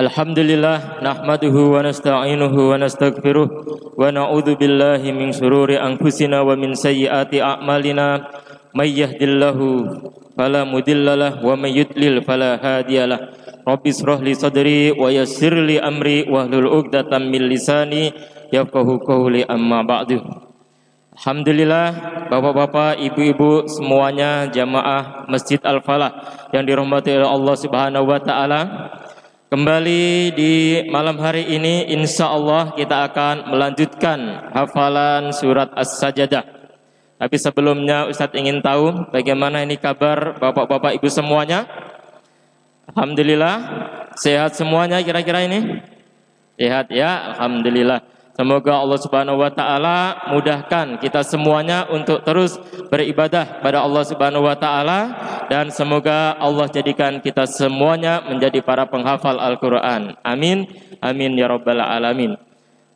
Alhamdulillah nahmaduhu wa nasta'inuhu wa nastaghfiruh wa na'udzu billahi min shururi anfusina wa min sayyiati a'malina. May yahdillahu fala mudhillalah wa may yudlil fala hadiyalah Rabbi israh li sadri wa yassir li amri wahlul 'uqdatam min lisani yafqahu qawli amma ba'du Alhamdulillah Bapak-bapak, ibu-ibu semuanya jamaah Masjid Al-Falah yang dirahmati oleh Allah Subhanahu wa taala. Kembali di malam hari ini insya Allah kita akan melanjutkan hafalan surat As-Sajadah. Tapi sebelumnya Ustadz ingin tahu bagaimana ini kabar bapak-bapak ibu semuanya. Alhamdulillah sehat semuanya kira-kira ini. Sehat ya, Alhamdulillah. Semoga Allah Subhanahu wa taala mudahkan kita semuanya untuk terus beribadah pada Allah Subhanahu wa taala dan semoga Allah jadikan kita semuanya menjadi para penghafal Al-Qur'an. Amin. Amin ya rabbal alamin.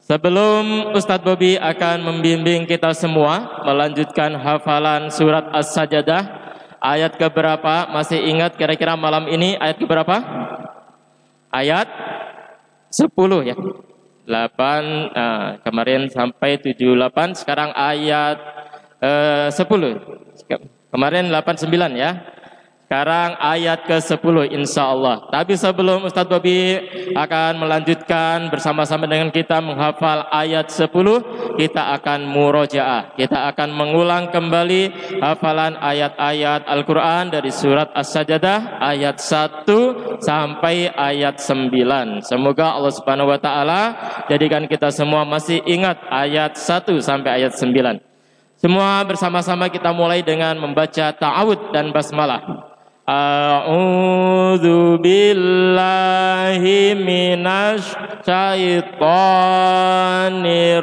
Sebelum Ustadz Bobi akan membimbing kita semua melanjutkan hafalan surat As-Sajadah ayat keberapa? Masih ingat kira-kira malam ini ayat keberapa? Ayat 10 ya. 8 uh, kemarin sampai 78 sekarang ayat uh, 10 kemarin 89 ya sekarang ayat ke-10 insya Allah. Tapi sebelum Ustadz Bobi akan melanjutkan bersama-sama dengan kita menghafal ayat 10, kita akan murojaah. Kita akan mengulang kembali hafalan ayat-ayat Al-Quran dari surat As-Sajadah ayat 1 sampai ayat 9. Semoga Allah Subhanahu wa taala jadikan kita semua masih ingat ayat 1 sampai ayat 9. Semua bersama-sama kita mulai dengan membaca ta'awud dan basmalah. A'udzu billahi minasy syaithanir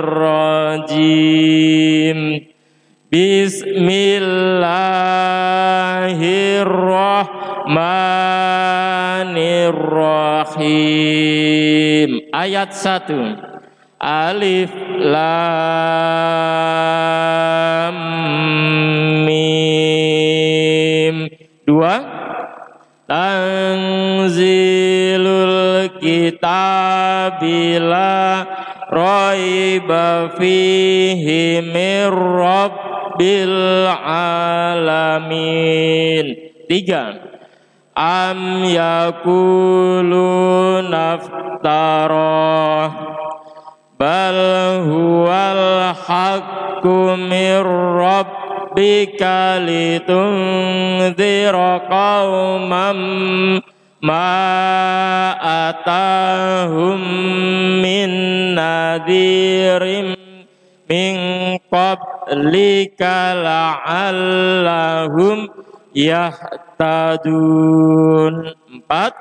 rajim. Bismillahirrahmanirrahim. Ayat 1. Alif lam mim. Dua. Tanzilul kitabila raiba fihi mir rabbil alamin. Tiga. Am yakulu naftarah bal huwal haqqu mir rabbika litunzira qauman ma atahum min nadhirim min qablika la'allahum yahtadun. Empat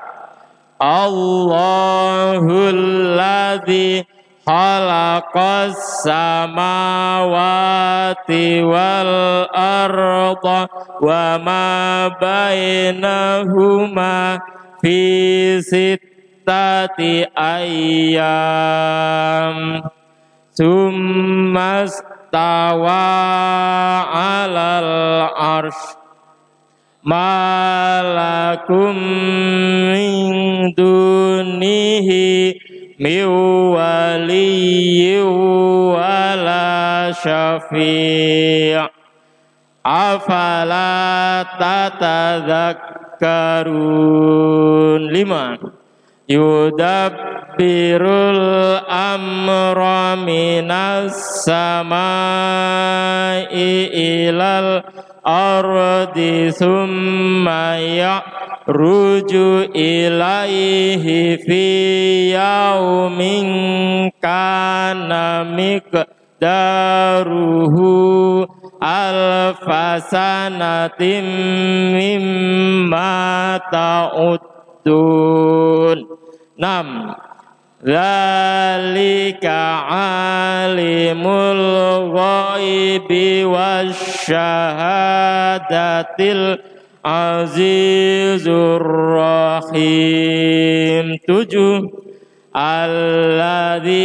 Allahul ladzi khalaqas samawati wal arda wa ma bainahuma fi sittati ayyam. Summa stawa alal arsh. Malakum min dunihi min waliyyi wala syafi' lima. Yudabbirul amra minas samai ardi summa ruju ilaihi fi yaumin kana miqdaruhu alfasanatim mimma ta'uddun. Nam Zalika alimul ghaibi wasyahadatil azizur rahim. Tujuh alladzi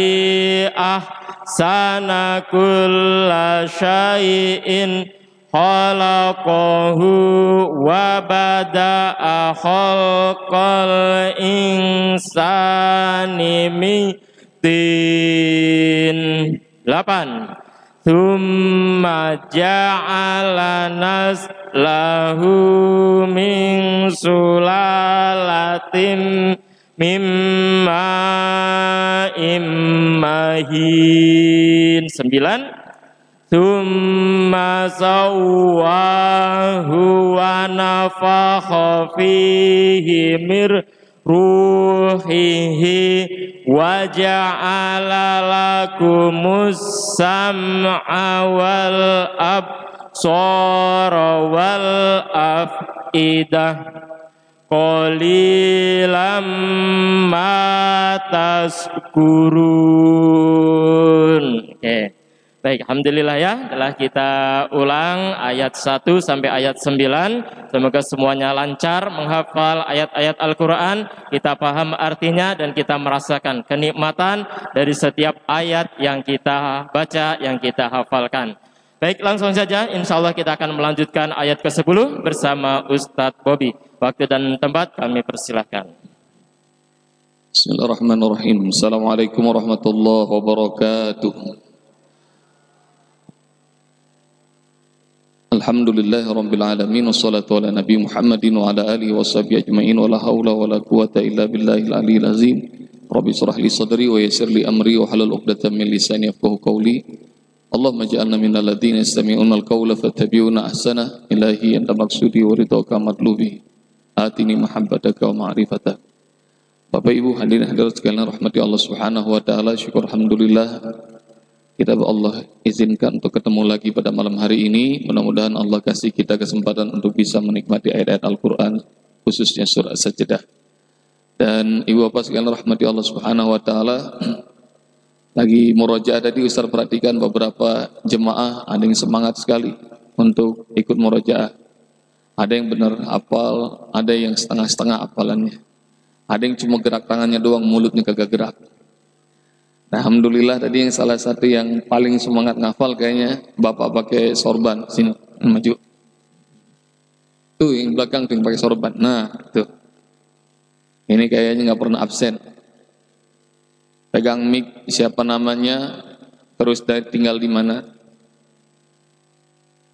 ahsana kulla syai'in khalaqahu wa bada'a khalqal insani min tin. 8 Thumma ja'ala naslahu min sulalatin mimma immahin 9 Tumma sawahu wa nafakha fihi mir ruhihi wa ja'ala lakumus sam'a wal absara wal afidah Koli lamma tas kurun. Baik, Alhamdulillah ya, telah kita ulang ayat 1 sampai ayat 9. Semoga semuanya lancar menghafal ayat-ayat Al-Quran, kita paham artinya dan kita merasakan kenikmatan dari setiap ayat yang kita baca, yang kita hafalkan. Baik, langsung saja, insya Allah kita akan melanjutkan ayat ke-10 bersama Ustadz Bobby. Waktu dan tempat kami persilahkan. Bismillahirrahmanirrahim. Assalamualaikum warahmatullahi wabarakatuh. Alhamdulillah Rabbil Alamin Wassalatu ala Nabi Muhammadin wa ala alihi wa sahbihi ajma'in Wa la hawla wa la quwata illa billahil aliyil azim. Rabbi surah li sadri wa yasir li amri wa halal uqdatan min lisani yafqahu qawli. Allahumma ja'alna min alladhina yastami'una al-qawla fattabi'una ahsana Ilahi anta maksudi wa ridhaka matlubi. Atini mahabbataka wa ma'rifataka. Bapak Ibu hadirin hadirat sekalian rahmati Allah Subhanahu wa taala syukur alhamdulillah kita Allah izinkan untuk ketemu lagi pada malam hari ini. Mudah-mudahan Allah kasih kita kesempatan untuk bisa menikmati ayat-ayat Al-Quran, khususnya surah Sajdah. Dan Ibu Bapak sekalian rahmati Allah Subhanahu wa taala. Lagi murojaah tadi Ustaz perhatikan beberapa jemaah ada yang semangat sekali untuk ikut murojaah. Ada yang benar hafal, ada yang setengah-setengah hafalannya. Ada yang cuma gerak tangannya doang, mulutnya kagak gerak. Nah, Alhamdulillah tadi yang salah satu yang paling semangat ngafal kayaknya Bapak pakai sorban. Sini, maju. Tuh yang belakang tuh yang pakai sorban. Nah, tuh. Ini kayaknya nggak pernah absen. Pegang mic siapa namanya, terus tinggal di mana?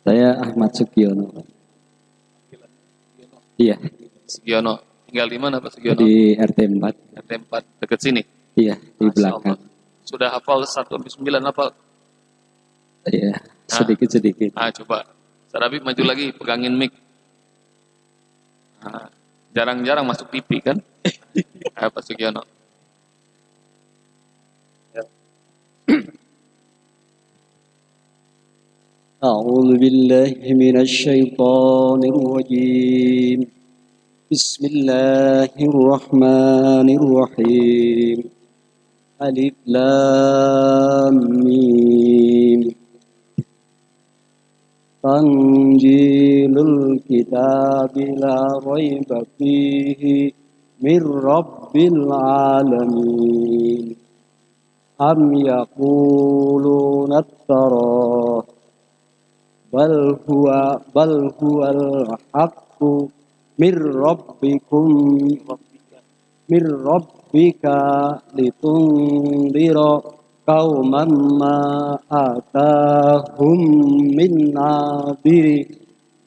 Saya Ahmad Sugiono. Iya. Sugiono. Tinggal di mana Pak Sugiono? Di RT 4. RT 4 dekat sini. Iya, di Masya belakang. Allah. Sudah hafal 1 sampai 9 hafal? Iya, sedikit-sedikit. Ah, coba. Sarabi maju lagi, pegangin mic. Nah, jarang-jarang masuk TV kan? Apa Sugiono? أعوذ بالله من الشيطان الرجيم بسم الله الرحمن الرحيم Alif Lam Mim. Tanjilul kitab la raiba fihi min rabbil alamin. Am yaquluna tarah bal huwa bal huwa al-haqqu min rabbikum rabb rabbika litundira qauman ma atahum min nadiri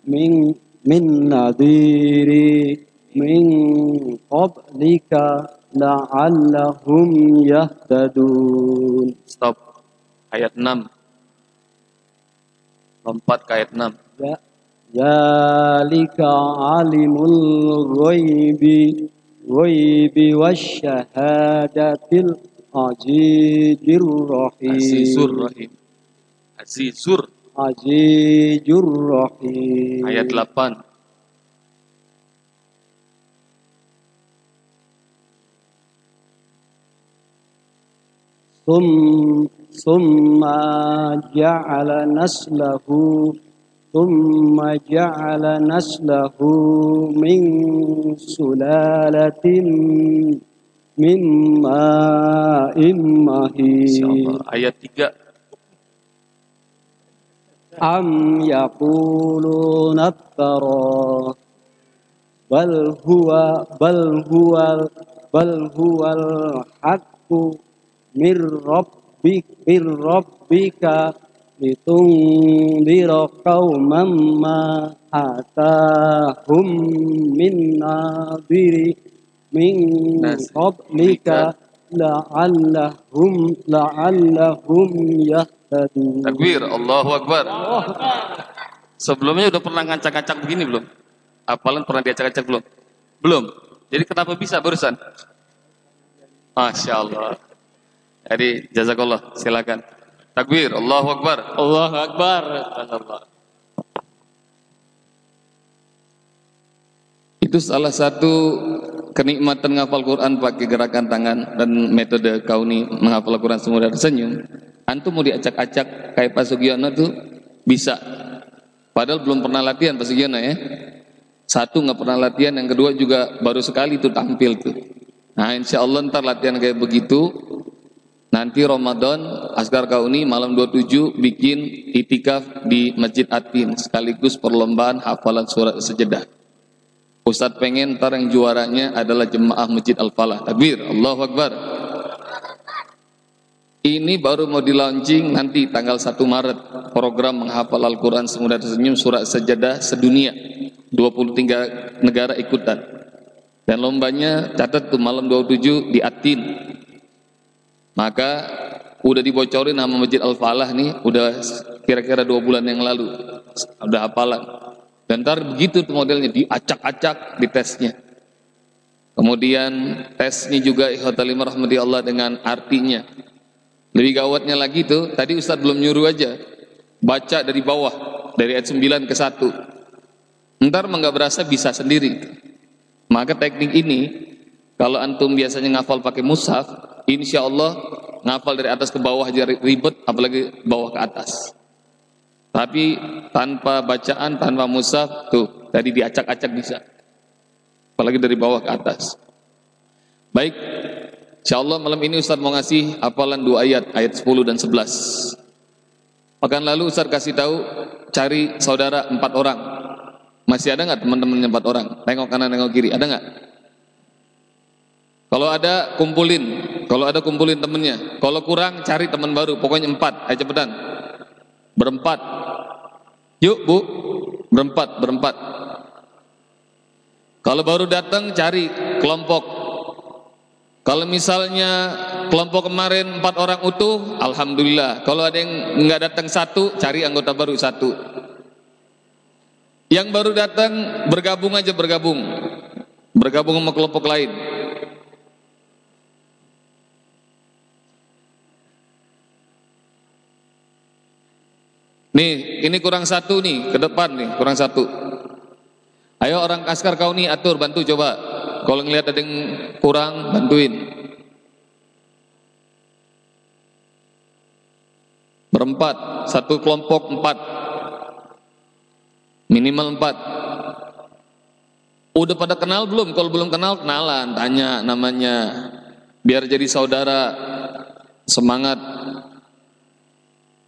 min min nadiri min qablika la'allahum yahtadun. Stop. Ayat 6 lompat ke ayat 6 ya Zalika alimul ghaibi الغيب والشهادة العزيز الرحيم عزيز الرحيم عزيز عزيز الرحيم ayat 8 ثم ثم جعل نسله ثم جعل نسله من سلالة من ماء مهين ayat 3 أم يقولون افترى بل هو بل هو بل هو الحق من ربك من ربك لتنذر قوما ما آتاهم من نذير من قبلك لعلهم لعلهم يهتدون Takbir, Allahu Akbar. Sebelumnya udah pernah ngacak-ngacak begini belum? Apalan pernah diacak-acak belum? Belum. Jadi kenapa bisa barusan? Masya Allah. Jadi jazakallah, silakan. Takbir, Allahu Akbar. Allahu Akbar. Itu salah satu kenikmatan menghafal Quran pakai gerakan tangan dan metode kauni menghafal Quran semua dari senyum. Antum mau diacak-acak kayak Pak Sugiono tuh bisa. Padahal belum pernah latihan Pak Sugiono ya. Satu nggak pernah latihan, yang kedua juga baru sekali tuh tampil tuh. Nah insya Allah ntar latihan kayak begitu. Nanti Ramadan Askar Kauni malam 27 bikin itikaf di Masjid Atin sekaligus perlombaan hafalan surat sejedah. Ustadz pengen ntar yang juaranya adalah jemaah Masjid Al-Falah. Takbir, Allahu Akbar. Ini baru mau di launching nanti tanggal 1 Maret program menghafal Al-Quran semudah tersenyum surat sejadah sedunia 23 negara ikutan dan lombanya catat tuh malam 27 di Atin maka udah dibocorin nama Masjid Al-Falah nih udah kira-kira dua bulan yang lalu udah hafalan dan ntar begitu modelnya diacak-acak di tesnya kemudian tesnya juga ikhwatalimah rahmati Allah dengan artinya lebih gawatnya lagi tuh, tadi Ustadz belum nyuruh aja. Baca dari bawah, dari ayat 9 ke 1. Ntar nggak berasa bisa sendiri. Maka teknik ini, kalau antum biasanya ngafal pakai mushaf, insya Allah ngafal dari atas ke bawah aja ribet, apalagi bawah ke atas. Tapi tanpa bacaan, tanpa mushaf, tuh tadi diacak-acak bisa. Apalagi dari bawah ke atas. Baik, Insyaallah malam ini Ustaz mau ngasih hafalan dua ayat, ayat 10 dan 11. Pekan lalu Ustaz kasih tahu cari saudara empat orang. Masih ada nggak teman-temannya empat orang? Tengok kanan, tengok kiri, ada nggak? Kalau ada kumpulin, kalau ada kumpulin temennya. Kalau kurang cari teman baru, pokoknya empat. Ayo cepetan. Berempat. Yuk bu, berempat, berempat. Kalau baru datang cari kelompok kalau misalnya kelompok kemarin empat orang utuh, alhamdulillah. Kalau ada yang nggak datang satu, cari anggota baru satu. Yang baru datang bergabung aja bergabung, bergabung sama kelompok lain. Nih, ini kurang satu nih, ke depan nih, kurang satu. Ayo orang askar kau nih atur, bantu coba. Kalau ngelihat ada yang kurang, bantuin. Berempat, satu kelompok empat. Minimal empat. Udah pada kenal belum? Kalau belum kenal, kenalan, tanya namanya. Biar jadi saudara, semangat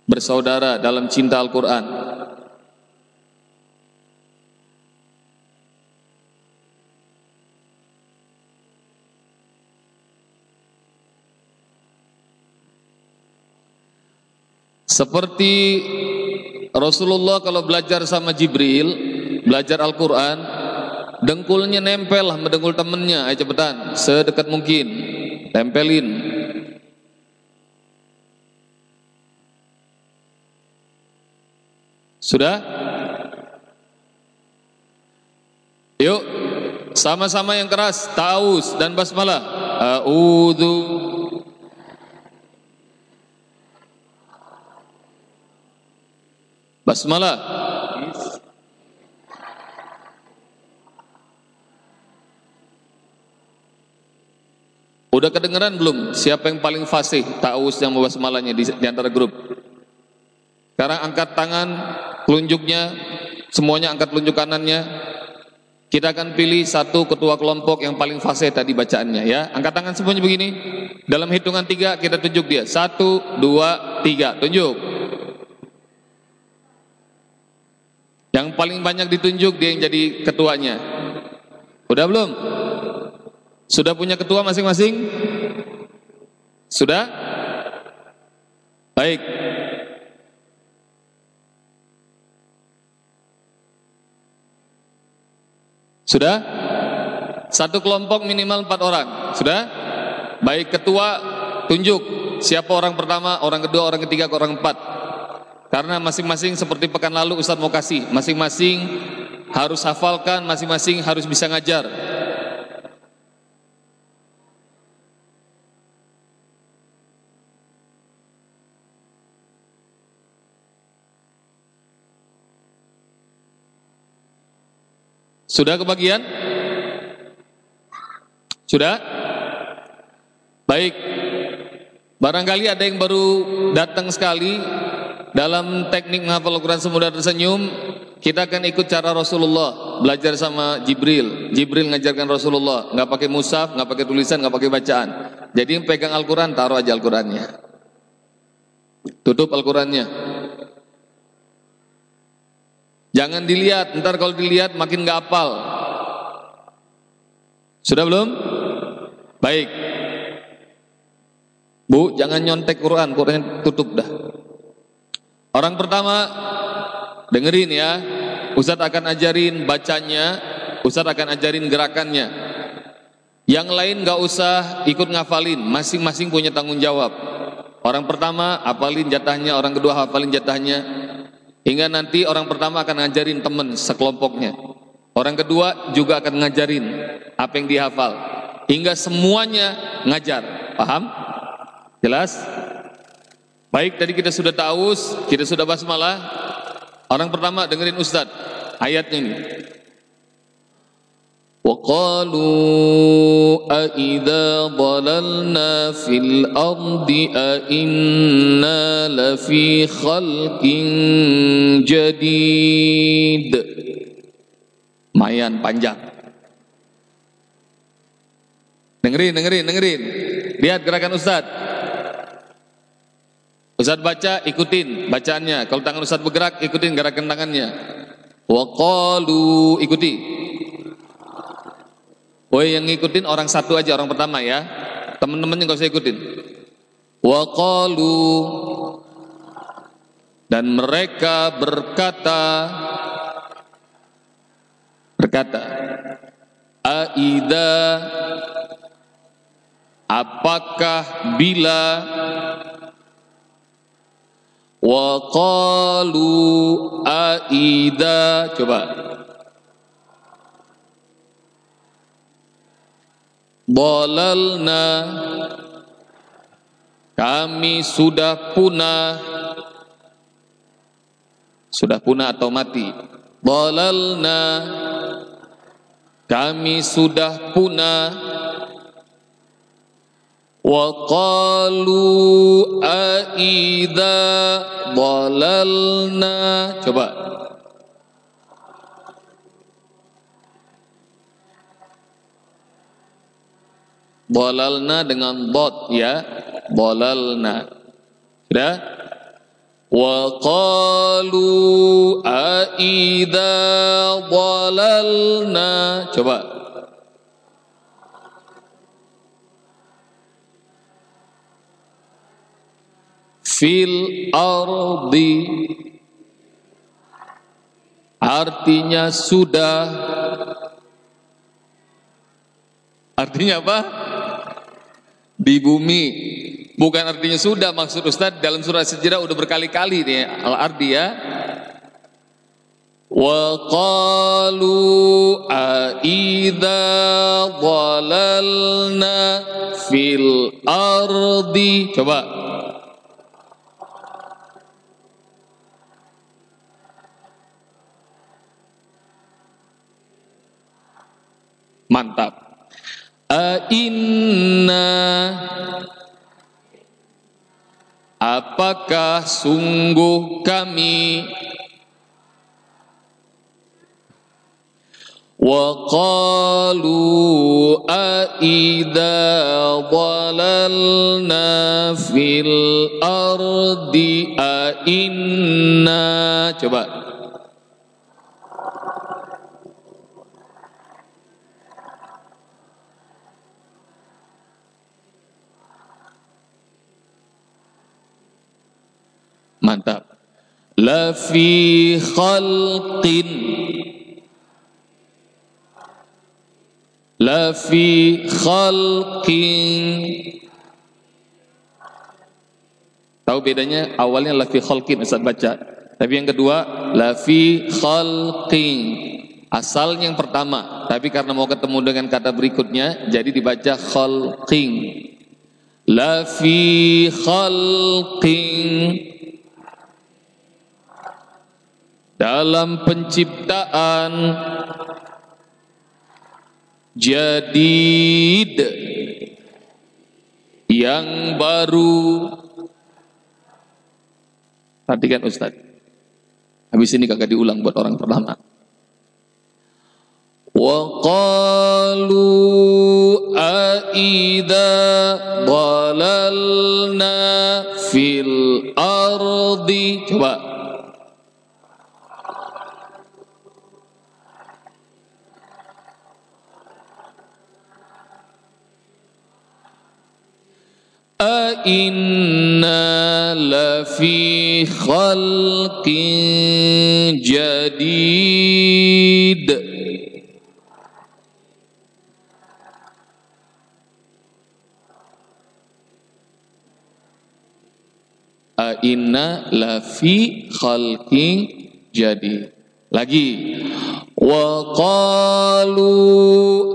bersaudara dalam cinta Al-Quran. Seperti Rasulullah kalau belajar sama Jibril, belajar Al-Quran, dengkulnya nempel lah mendengkul temennya, ayo cepetan, sedekat mungkin, tempelin. Sudah? Yuk, sama-sama yang keras, taus dan basmalah. A'udhu Basmalah. Udah kedengeran belum siapa yang paling fasih taus yang basmalahnya di, di antara grup? Sekarang angkat tangan, telunjuknya, semuanya angkat telunjuk kanannya. Kita akan pilih satu ketua kelompok yang paling fasih tadi bacaannya ya. Angkat tangan semuanya begini. Dalam hitungan tiga kita tunjuk dia. Satu, dua, tiga. Tunjuk. Yang paling banyak ditunjuk dia yang jadi ketuanya. Udah belum? Sudah punya ketua masing-masing? Sudah? Baik. Sudah? Satu kelompok minimal empat orang. Sudah? Baik ketua tunjuk siapa orang pertama, orang kedua, orang ketiga, orang empat. Karena masing-masing seperti pekan lalu Ustadz mau kasih, masing-masing harus hafalkan, masing-masing harus bisa ngajar. Sudah kebagian? Sudah? Baik. Barangkali ada yang baru datang sekali dalam teknik menghafal Al-Quran semudah tersenyum, kita akan ikut cara Rasulullah, belajar sama Jibril. Jibril ngajarkan Rasulullah, nggak pakai musaf, nggak pakai tulisan, nggak pakai bacaan. Jadi yang pegang Al-Quran, taruh aja Al-Qurannya. Tutup Al-Qurannya. Jangan dilihat, ntar kalau dilihat makin nggak apal. Sudah belum? Baik. Bu, jangan nyontek Quran, Quran tutup dah. Orang pertama dengerin ya, Ustadz akan ajarin bacanya, Ustadz akan ajarin gerakannya. Yang lain gak usah ikut ngafalin, masing-masing punya tanggung jawab. Orang pertama hafalin jatahnya, orang kedua hafalin jatahnya. Hingga nanti orang pertama akan ngajarin teman sekelompoknya. Orang kedua juga akan ngajarin apa yang dihafal. Hingga semuanya ngajar. Paham? Jelas? Baik, tadi kita sudah tahu, kita sudah basmalah. Orang pertama dengerin Ustaz ayatnya ini. وقالوا أئذا ضللنا في الأرض أئنا لفي خلق جديد Mayan panjang Dengerin, dengerin, dengerin Lihat gerakan Ustadz Ustaz baca, ikutin bacaannya. Kalau tangan Ustaz bergerak, ikutin gerakan tangannya. Wa qalu ikuti. Oh yang ngikutin orang satu aja, orang pertama ya. Teman-temannya enggak usah ikutin. Wa qalu dan mereka berkata berkata Aida apakah bila Wa qalu aida coba Bolalna Kami sudah punah. Sudah punah atau mati? Bolalna Kami sudah punah. Wa qalu aidha Bolalna Coba. Dalalna dengan dot ya. Dalalna. Sudah? Wa qalu aida dalalna. Coba. Fil ardi. Artinya sudah. Artinya apa di bumi. Bukan artinya sudah maksud Ustaz dalam surah sejarah udah berkali-kali nih al ardi ya. Wa qalu aidza dhalalna fil ardi. Coba. Mantap. Inna. Apakah sungguh kami? Aida dhalalna fil ardi inna. Coba Mantap. La fi khalqin La fi khalqin Tahu bedanya? Awalnya la fi khalqin Ustaz baca. Tapi yang kedua la fi khalqin. Asalnya yang pertama, tapi karena mau ketemu dengan kata berikutnya jadi dibaca khalqin. La fi khalqin dalam penciptaan jadid yang baru. Perhatikan Ustaz. Habis ini kagak diulang buat orang pertama. Wa qalu aida dalalna fil ardi. Coba أئنا لفي خلق جديد. أئنا لفي خلق جديد. Lagi وقالوا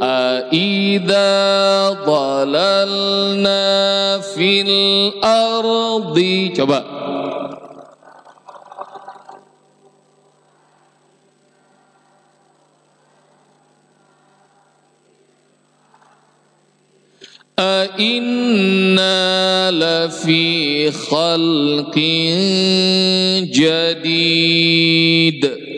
أئذا ضللنا في الأرض coba. أئنا لفي خلق جديد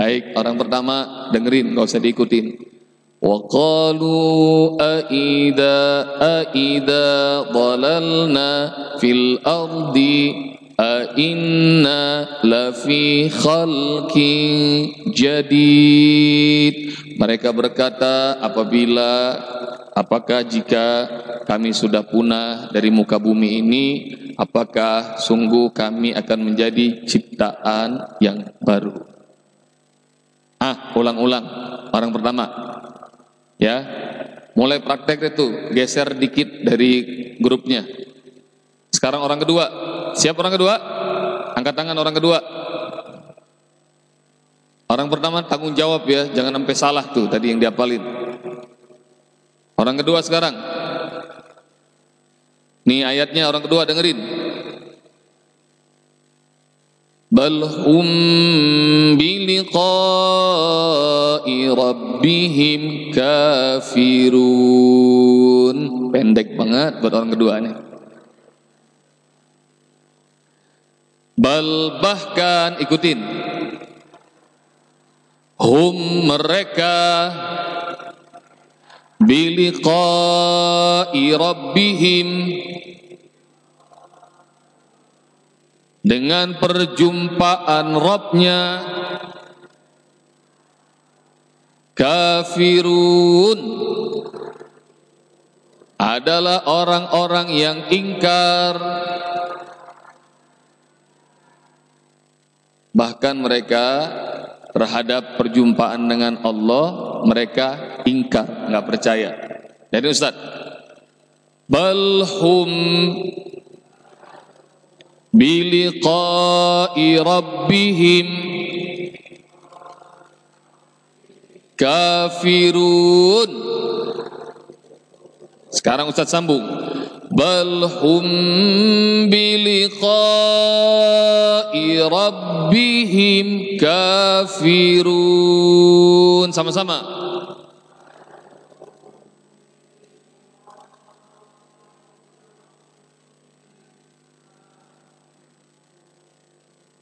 Baik, orang pertama dengerin, nggak usah diikutin. Wa qalu aida aida dalalna fil a inna lafi khalqin jadid. Mereka berkata apabila apakah jika kami sudah punah dari muka bumi ini apakah sungguh kami akan menjadi ciptaan yang baru Ah, ulang-ulang. Orang pertama. Ya. Mulai praktek itu, geser dikit dari grupnya. Sekarang orang kedua. Siap orang kedua? Angkat tangan orang kedua. Orang pertama tanggung jawab ya, jangan sampai salah tuh tadi yang diapalin. Orang kedua sekarang. Nih ayatnya orang kedua dengerin. Bal hum biliqa rabbihim kafirun. Pendek banget buat orang kedua nih bal bahkan ikutin. Hum mereka biliqa'i rabbihim. Dengan perjumpaan Robnya kafirun. Adalah orang-orang yang ingkar. Bahkan mereka terhadap perjumpaan dengan Allah mereka ingkar nggak percaya. Jadi Ustaz balhum biliqa'i rabbihim kafirun sekarang Ustaz sambung bal hum biliqa'i rabbihim kafirun sama-sama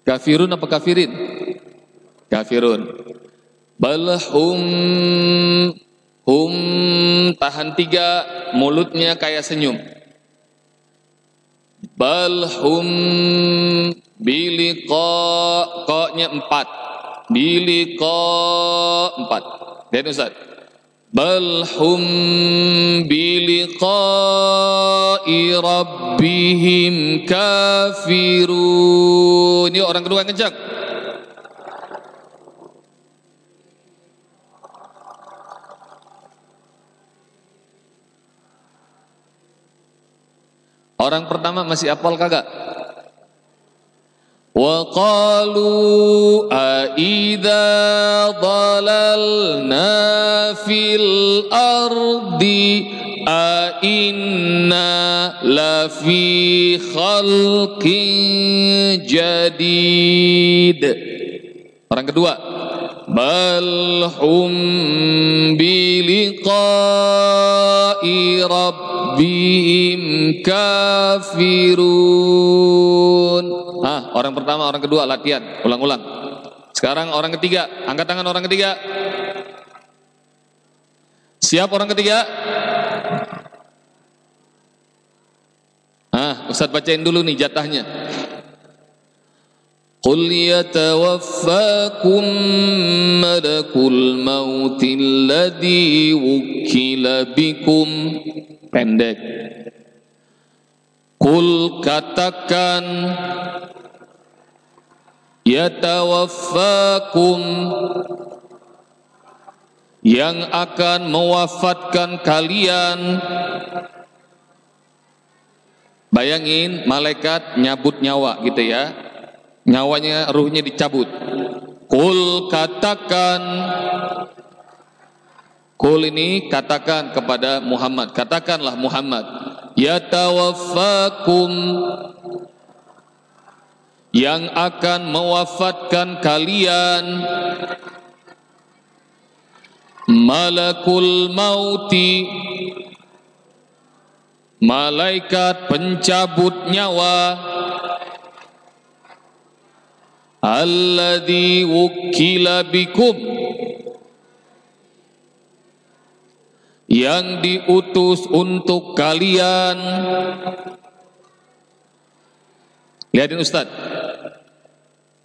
Kafirun apa kafirin? Kafirun. Balhum hum tahan tiga mulutnya kayak senyum. Balhum biliqa koknya empat. Biliqa empat. Lihat Ustaz. bal hum biliqa'i rabbihim kafirun ini orang kedua kencang Orang pertama masih apal kagak? Wa qalu a idza dalalna fil ardi a inna la fi khalqin jadid. Orang kedua, bal hum bi liqa'i rabb rabbihim kafirun Ah, orang pertama, orang kedua latihan, ulang-ulang. Sekarang orang ketiga, angkat tangan orang ketiga. Siap orang ketiga? Ah, Ustaz bacain dulu nih jatahnya. Qul yatawaffakum malakul mautil ladhi wukila bikum. Pendek. Kul katakan yatawaffakum yang akan mewafatkan kalian. Bayangin malaikat nyabut nyawa gitu ya. Nyawanya ruhnya dicabut. Kul katakan kul ini katakan kepada Muhammad katakanlah Muhammad yatawaffakum yang akan mewafatkan kalian malakul mauti malaikat pencabut nyawa alladhi wukila bikum yang diutus untuk kalian Lihatin Ustaz.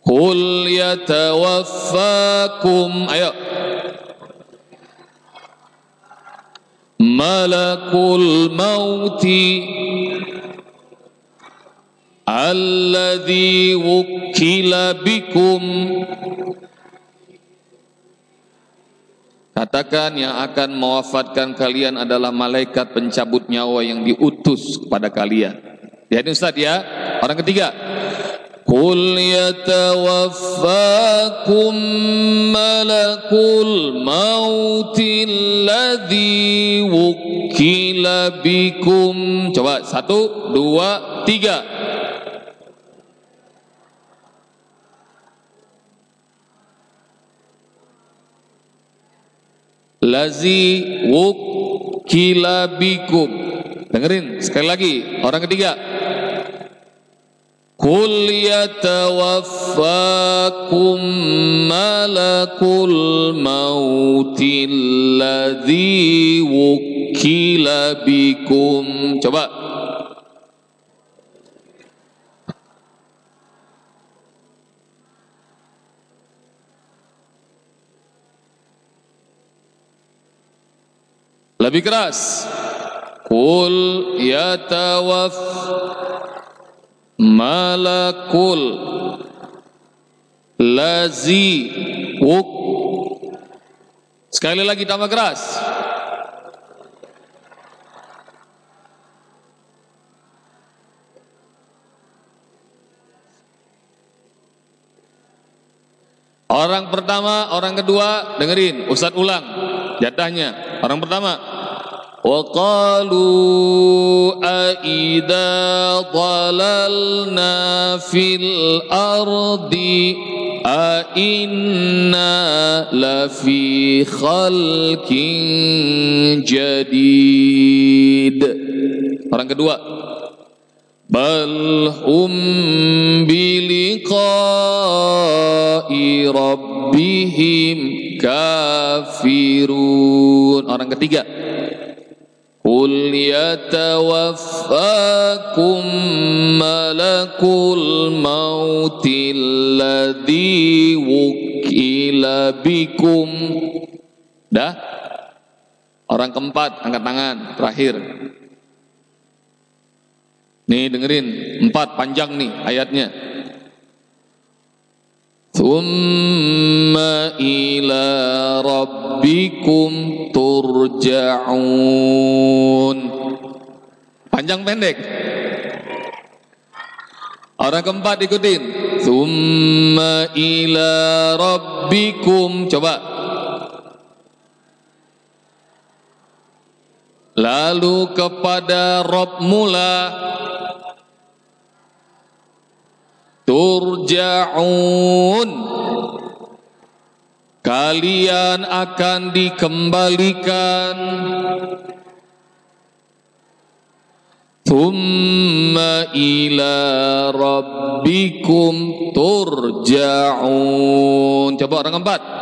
Qul yatawaffakum. Ayo. Malakul mauti alladhi wukila bikum Katakan yang akan mewafatkan kalian adalah malaikat pencabut nyawa yang diutus kepada kalian. Lihat Ustaz ya. Orang ketiga. Qul yatawaffakum malakul mautil ladzi wukila bikum. Coba satu, dua, tiga. Lazi wukila bikum. Dengerin sekali lagi orang ketiga. Kul yatawaffakum malakul mautil ladzi wukila bikum. Coba. Lebih keras. Kul yatawaff malakul lazi wuk sekali lagi tambah keras Orang pertama, orang kedua, dengerin, Ustadz ulang jatahnya. Orang pertama, وقالوا أئذا ضللنا في الأرض أئنا لفي خلق جديد Orang kedua Bal hum biliqa'i rabbihim kafirun Orang ketiga قل يتوفاكم ملك الموت الذي وكل بكم dah Orang keempat, angkat tangan, terakhir. Nih dengerin, empat panjang nih ayatnya. Thumma ila rabbikum turja'un. Panjang pendek. Orang keempat ikutin. Thumma ila rabbikum. Coba. Lalu kepada Rob mula Turja'un Kalian akan dikembalikan. Thumma ila rabbikum turja'un. Coba orang keempat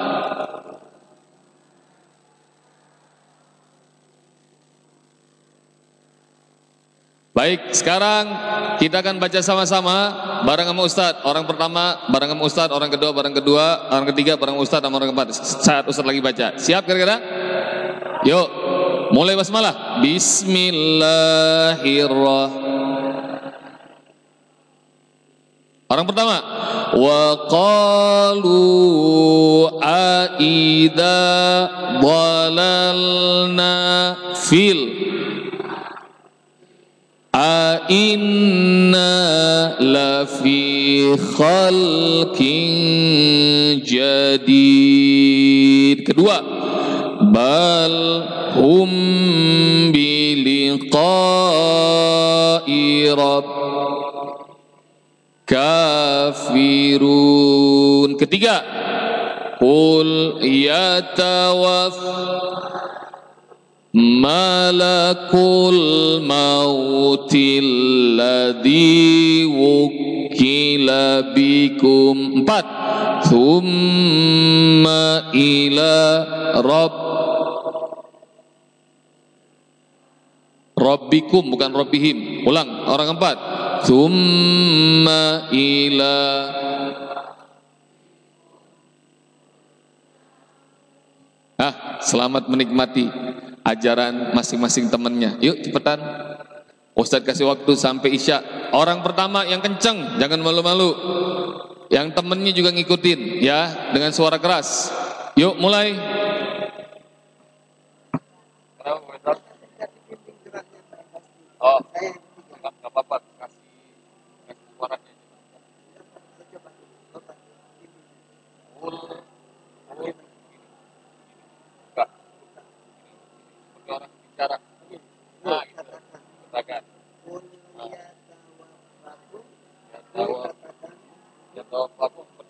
Baik, sekarang kita akan baca sama-sama bareng sama Ustaz. Orang pertama bareng sama Ustaz, orang kedua bareng kedua, orang ketiga bareng Ustaz, sama orang keempat. Saat Ustaz lagi baca. Siap kira-kira? Yuk, mulai basmalah. Bismillahirrahmanirrahim. Orang pertama, wa qalu dhalalna fil Inna lafi khalqin jadid. Kedua Bal hum biliqa'i kafirun. Ketiga Qul yatawaf Malakul mautil ladhi wukila bikum. Empat. Thumma ila Rabb. Rabbikum bukan Rabbihim. Ulang. Orang keempat. Thumma ila Ah, selamat menikmati ajaran masing-masing temannya. Yuk cepetan. Ustadz kasih waktu sampai isya. Orang pertama yang kenceng, jangan malu-malu. Yang temennya juga ngikutin, ya, dengan suara keras. Yuk mulai. Oh, nggak apa-apa. ela, ela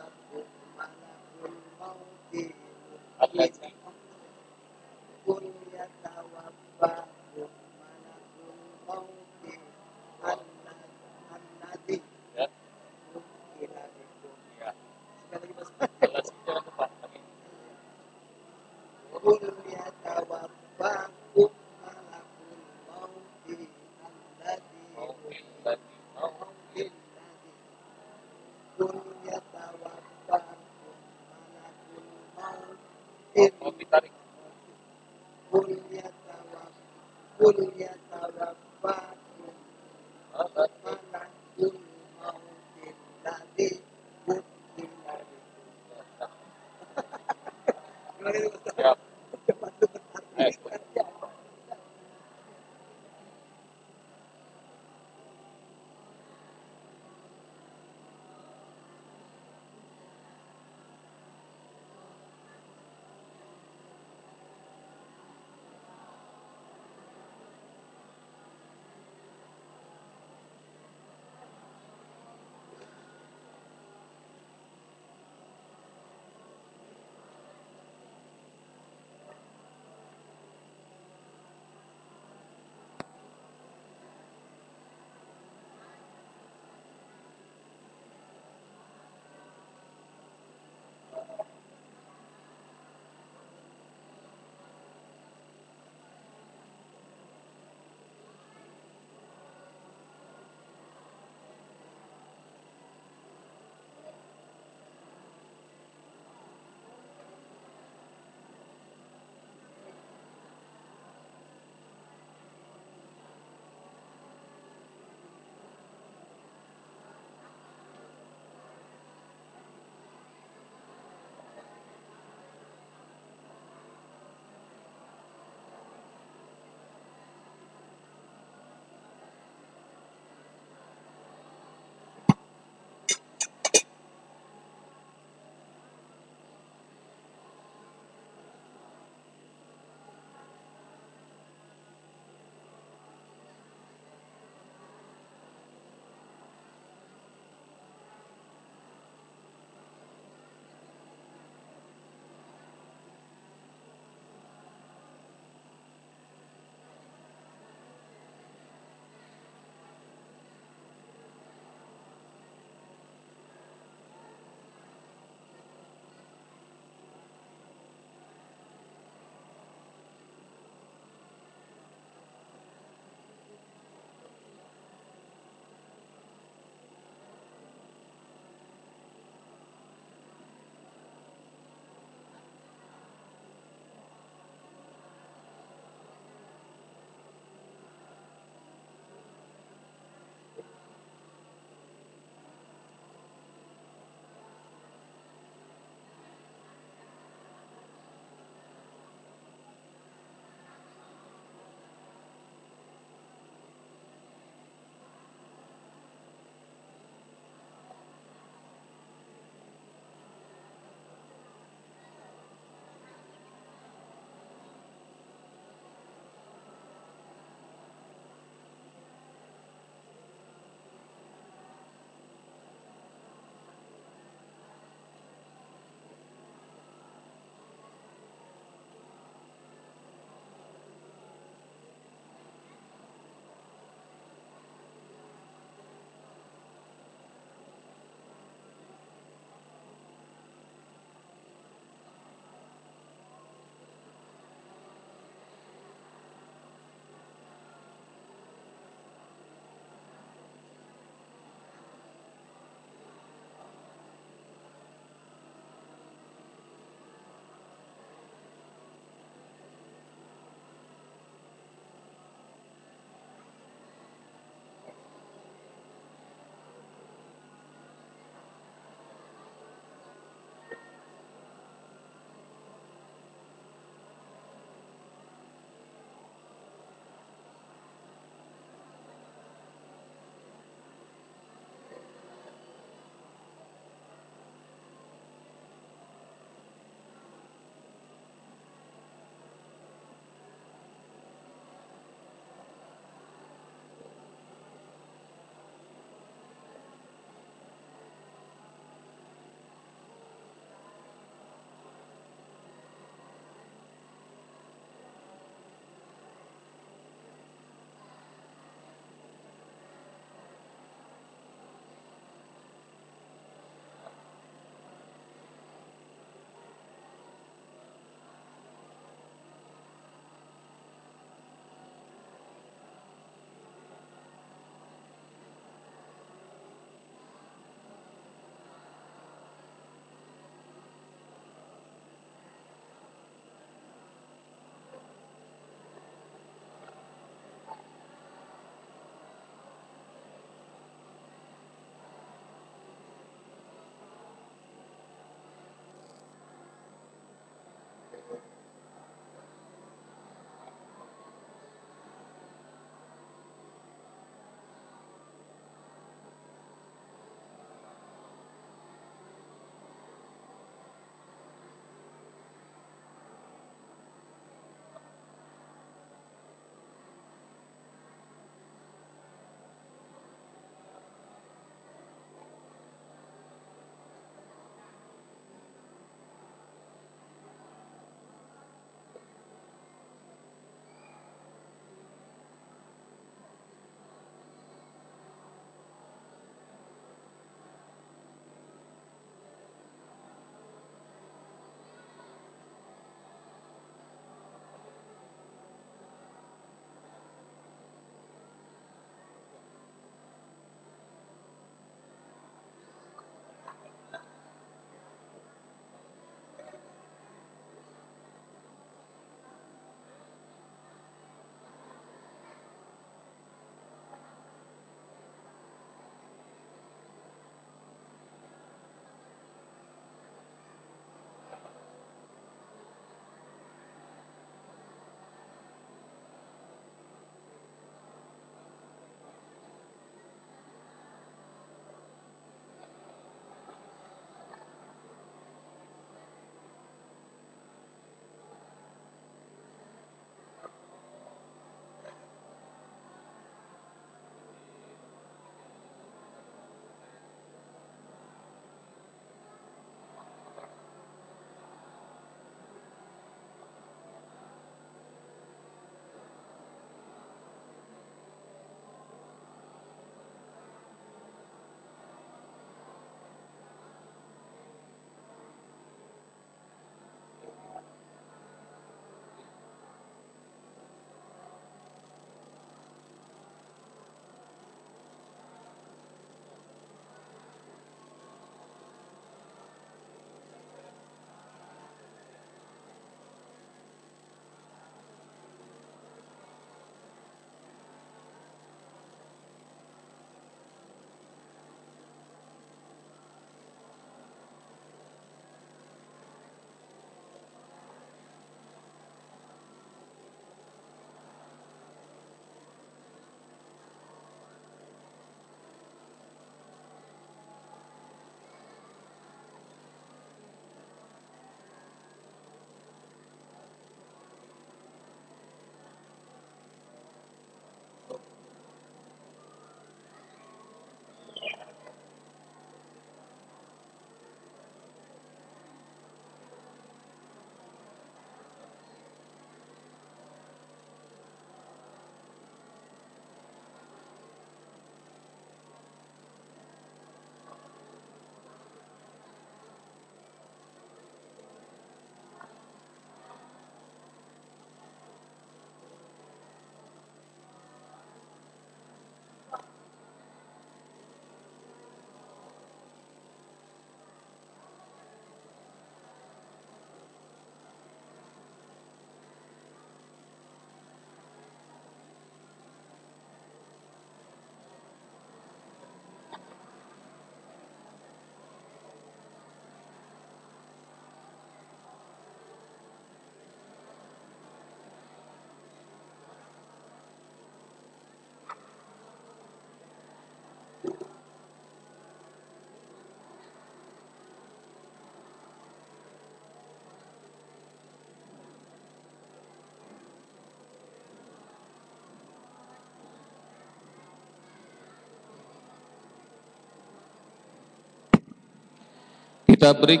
Kita break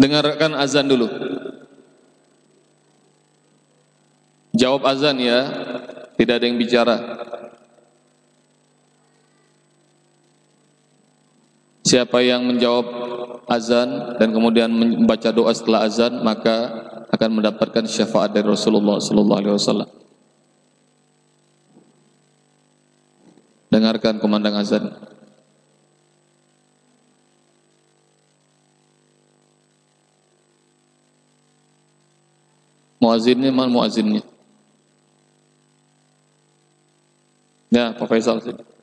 dengarkan azan dulu. Jawab azan ya, tidak ada yang bicara. Siapa yang menjawab azan dan kemudian membaca doa setelah azan maka akan mendapatkan syafaat dari Rasulullah sallallahu alaihi wasallam. Dengarkan kumandang azan. Muazinnya mana muazinnya? Ya, Pak Faisal sini.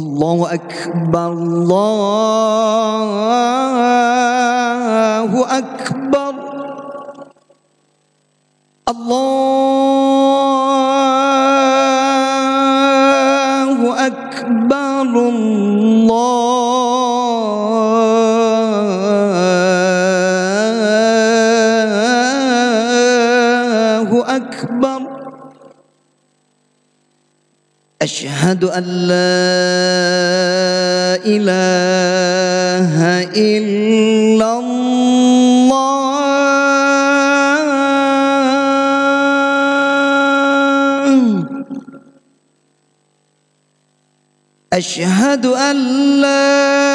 الله أكبر الله أكبر الله أشهد أن لا إله إلا الله. أشهد أن لا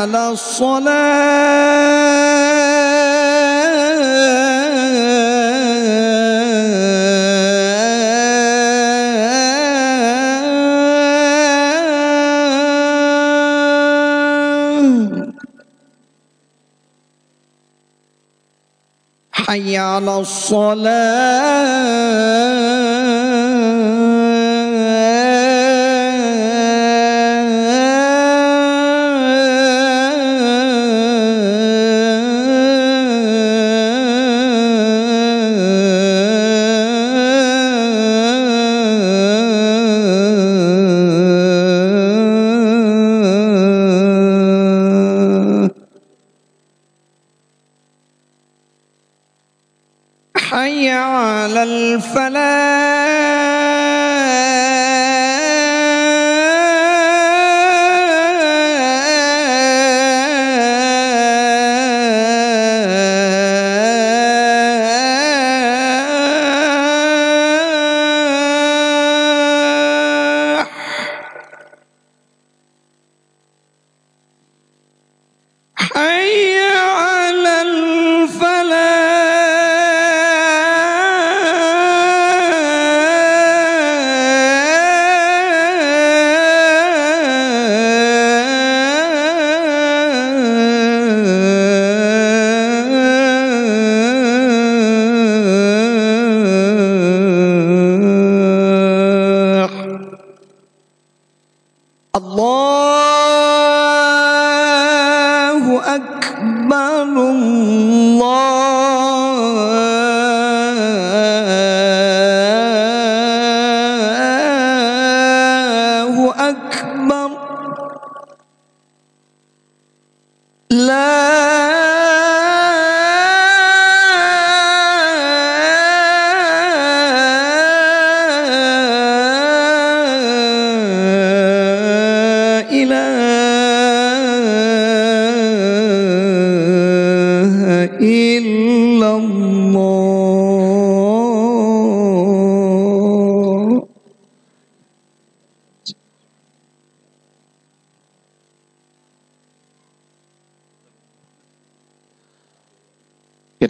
على الصلاة. حي على الصلاة.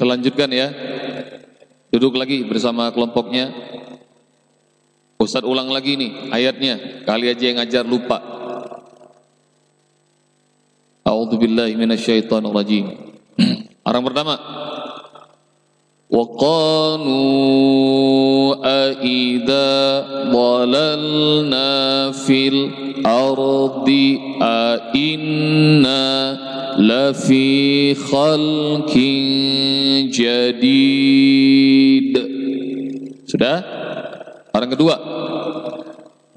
Kita lanjutkan ya. Duduk lagi bersama kelompoknya. Ustaz ulang lagi nih ayatnya. Kali aja yang ngajar lupa. A'udzu billahi minasyaitonir rajim. Orang pertama. Wa qanu aida dhalalna fil ardi a inna la khalqin jadid. Sudah? Orang kedua.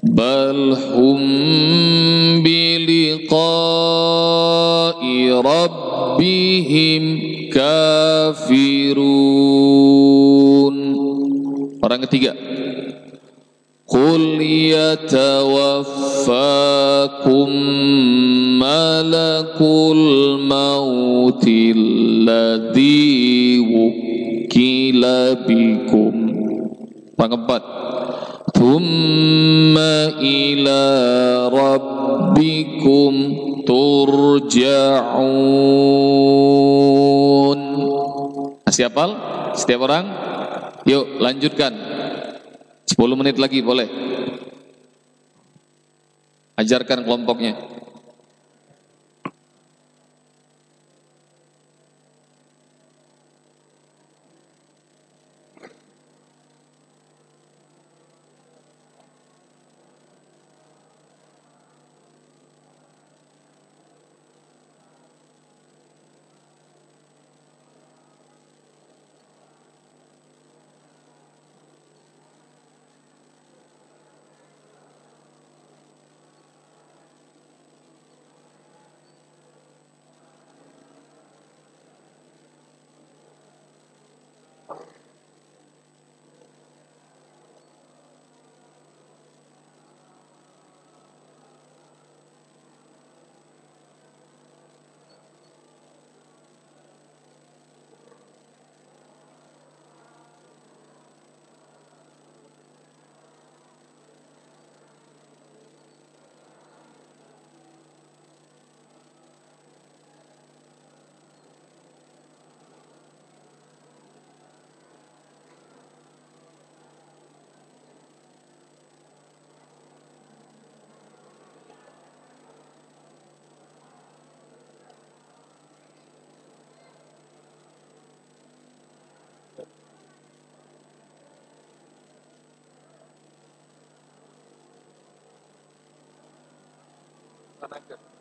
Balhum biliqa'i rabbihim kafirun. Orang ketiga. Qul yatawaffakum malakul mautil ladhi wukila bikum. Orang keempat. Thumma ila rabbikum turja'un. Hafal? Setiap orang? Yuk lanjutkan. 10 menit lagi boleh? Ajarkan kelompoknya connected.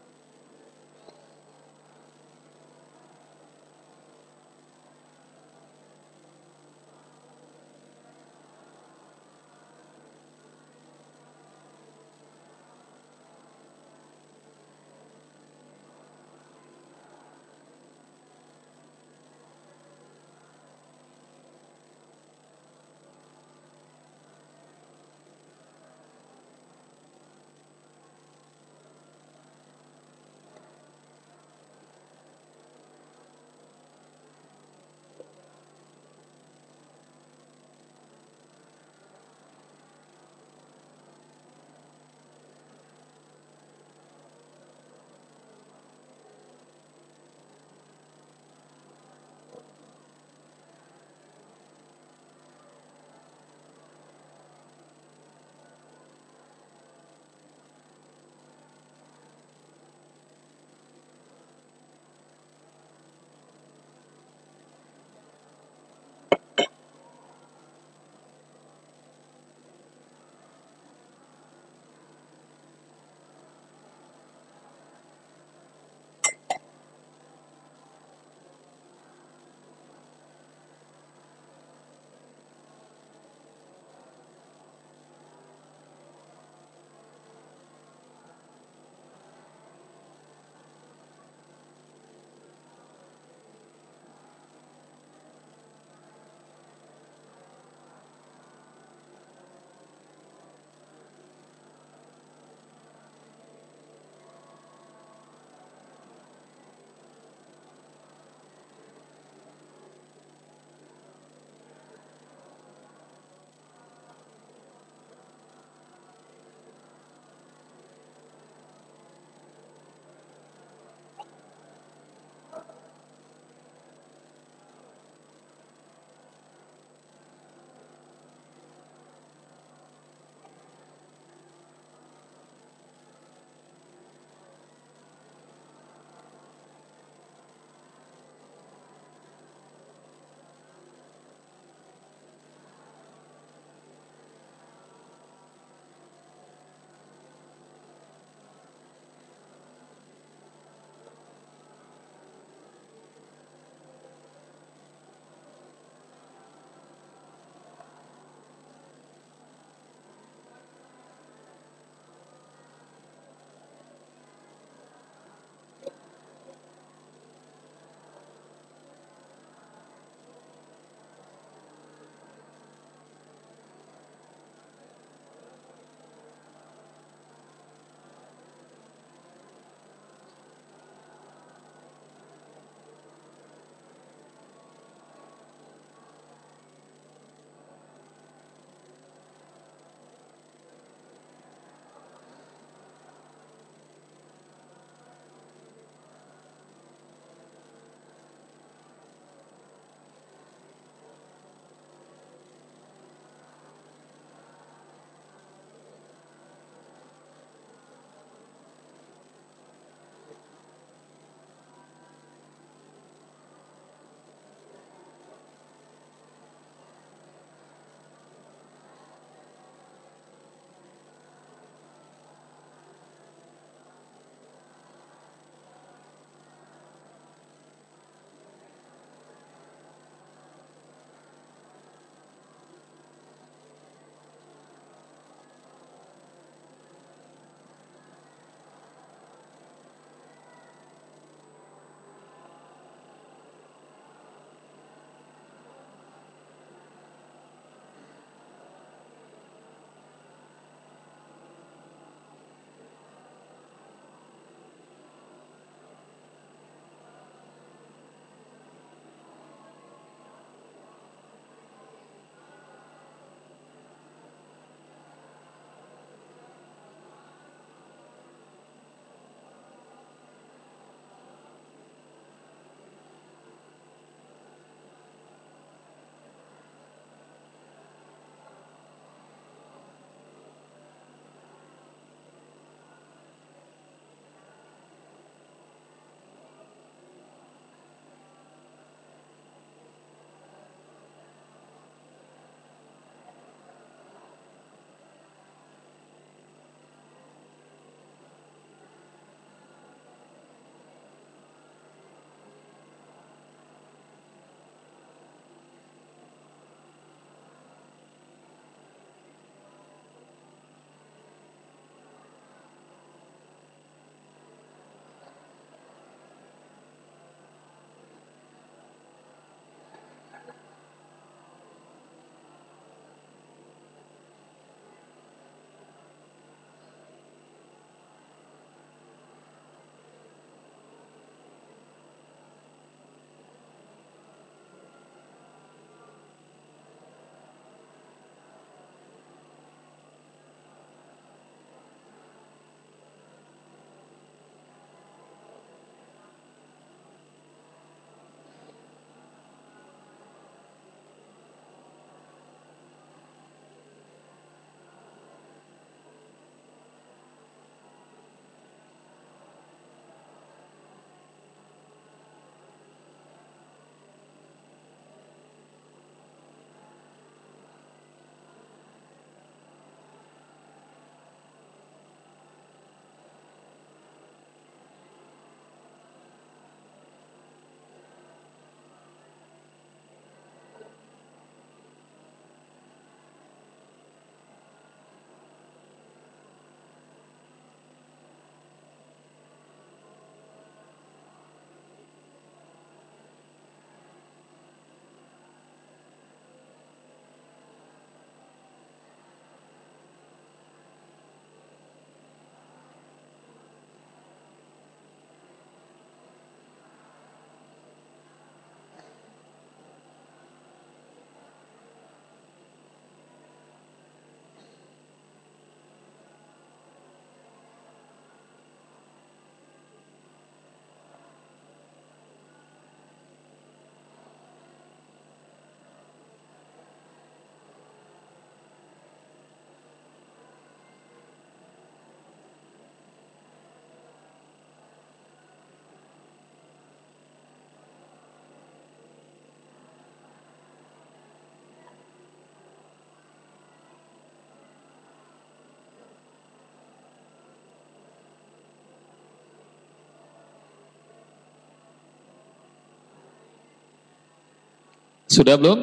Sudah belum?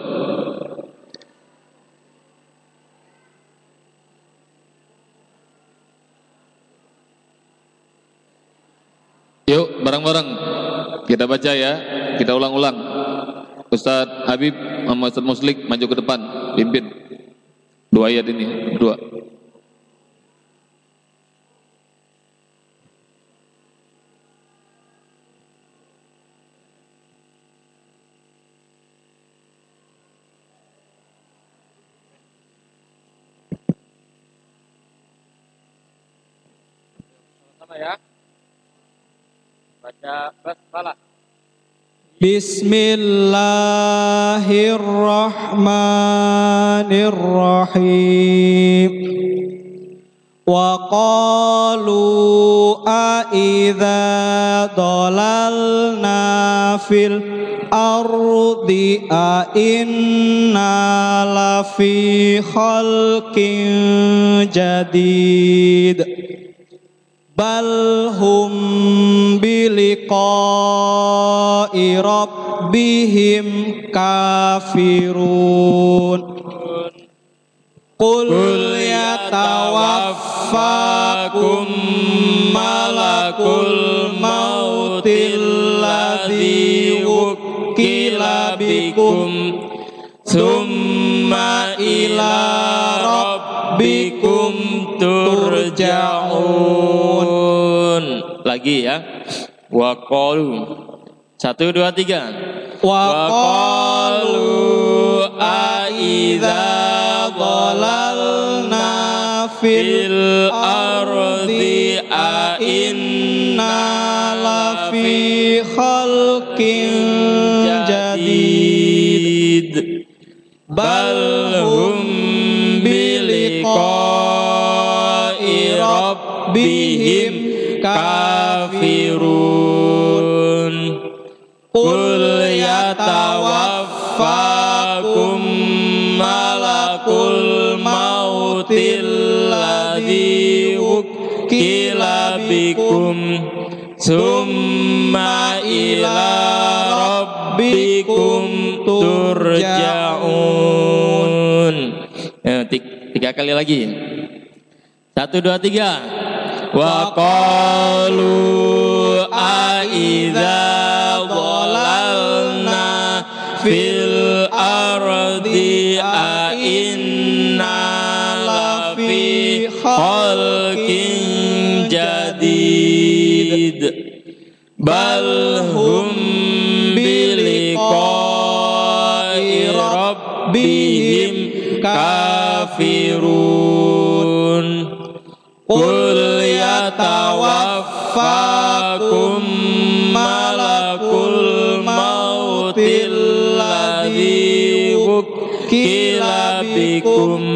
Yuk bareng-bareng kita baca ya, kita ulang-ulang. Ustadz Habib Muhammad Muslik maju ke depan, pimpin. Dua ayat ini, dua. Bismillahirrahmanirrahim وقالوا أإذا ضللنا في الأرض أإنا لفي خلق جديد بل هم بلقاء ربهم كافرون قل يتوفاكم ملك الموت الذي وكل بكم ثم إلى ربكم ترجعون Lagi ya. Wa qalu. satu, dua, tiga. Wa qalu a'idha dhalalna fil ardi a'inna lafi khalqin jadid. Bal hum biliqa'i rabbihim ka بكم ثم إلى ربكم ترجعون Ya, ti- tiga kali lagi. Satu, dua, tiga. Wa qalu أإذا ضللنا في الأرض أإنا balhum biliqai rabbihim kafirun. Qul yatawaffakum malakul mautil ladhi wukila bikum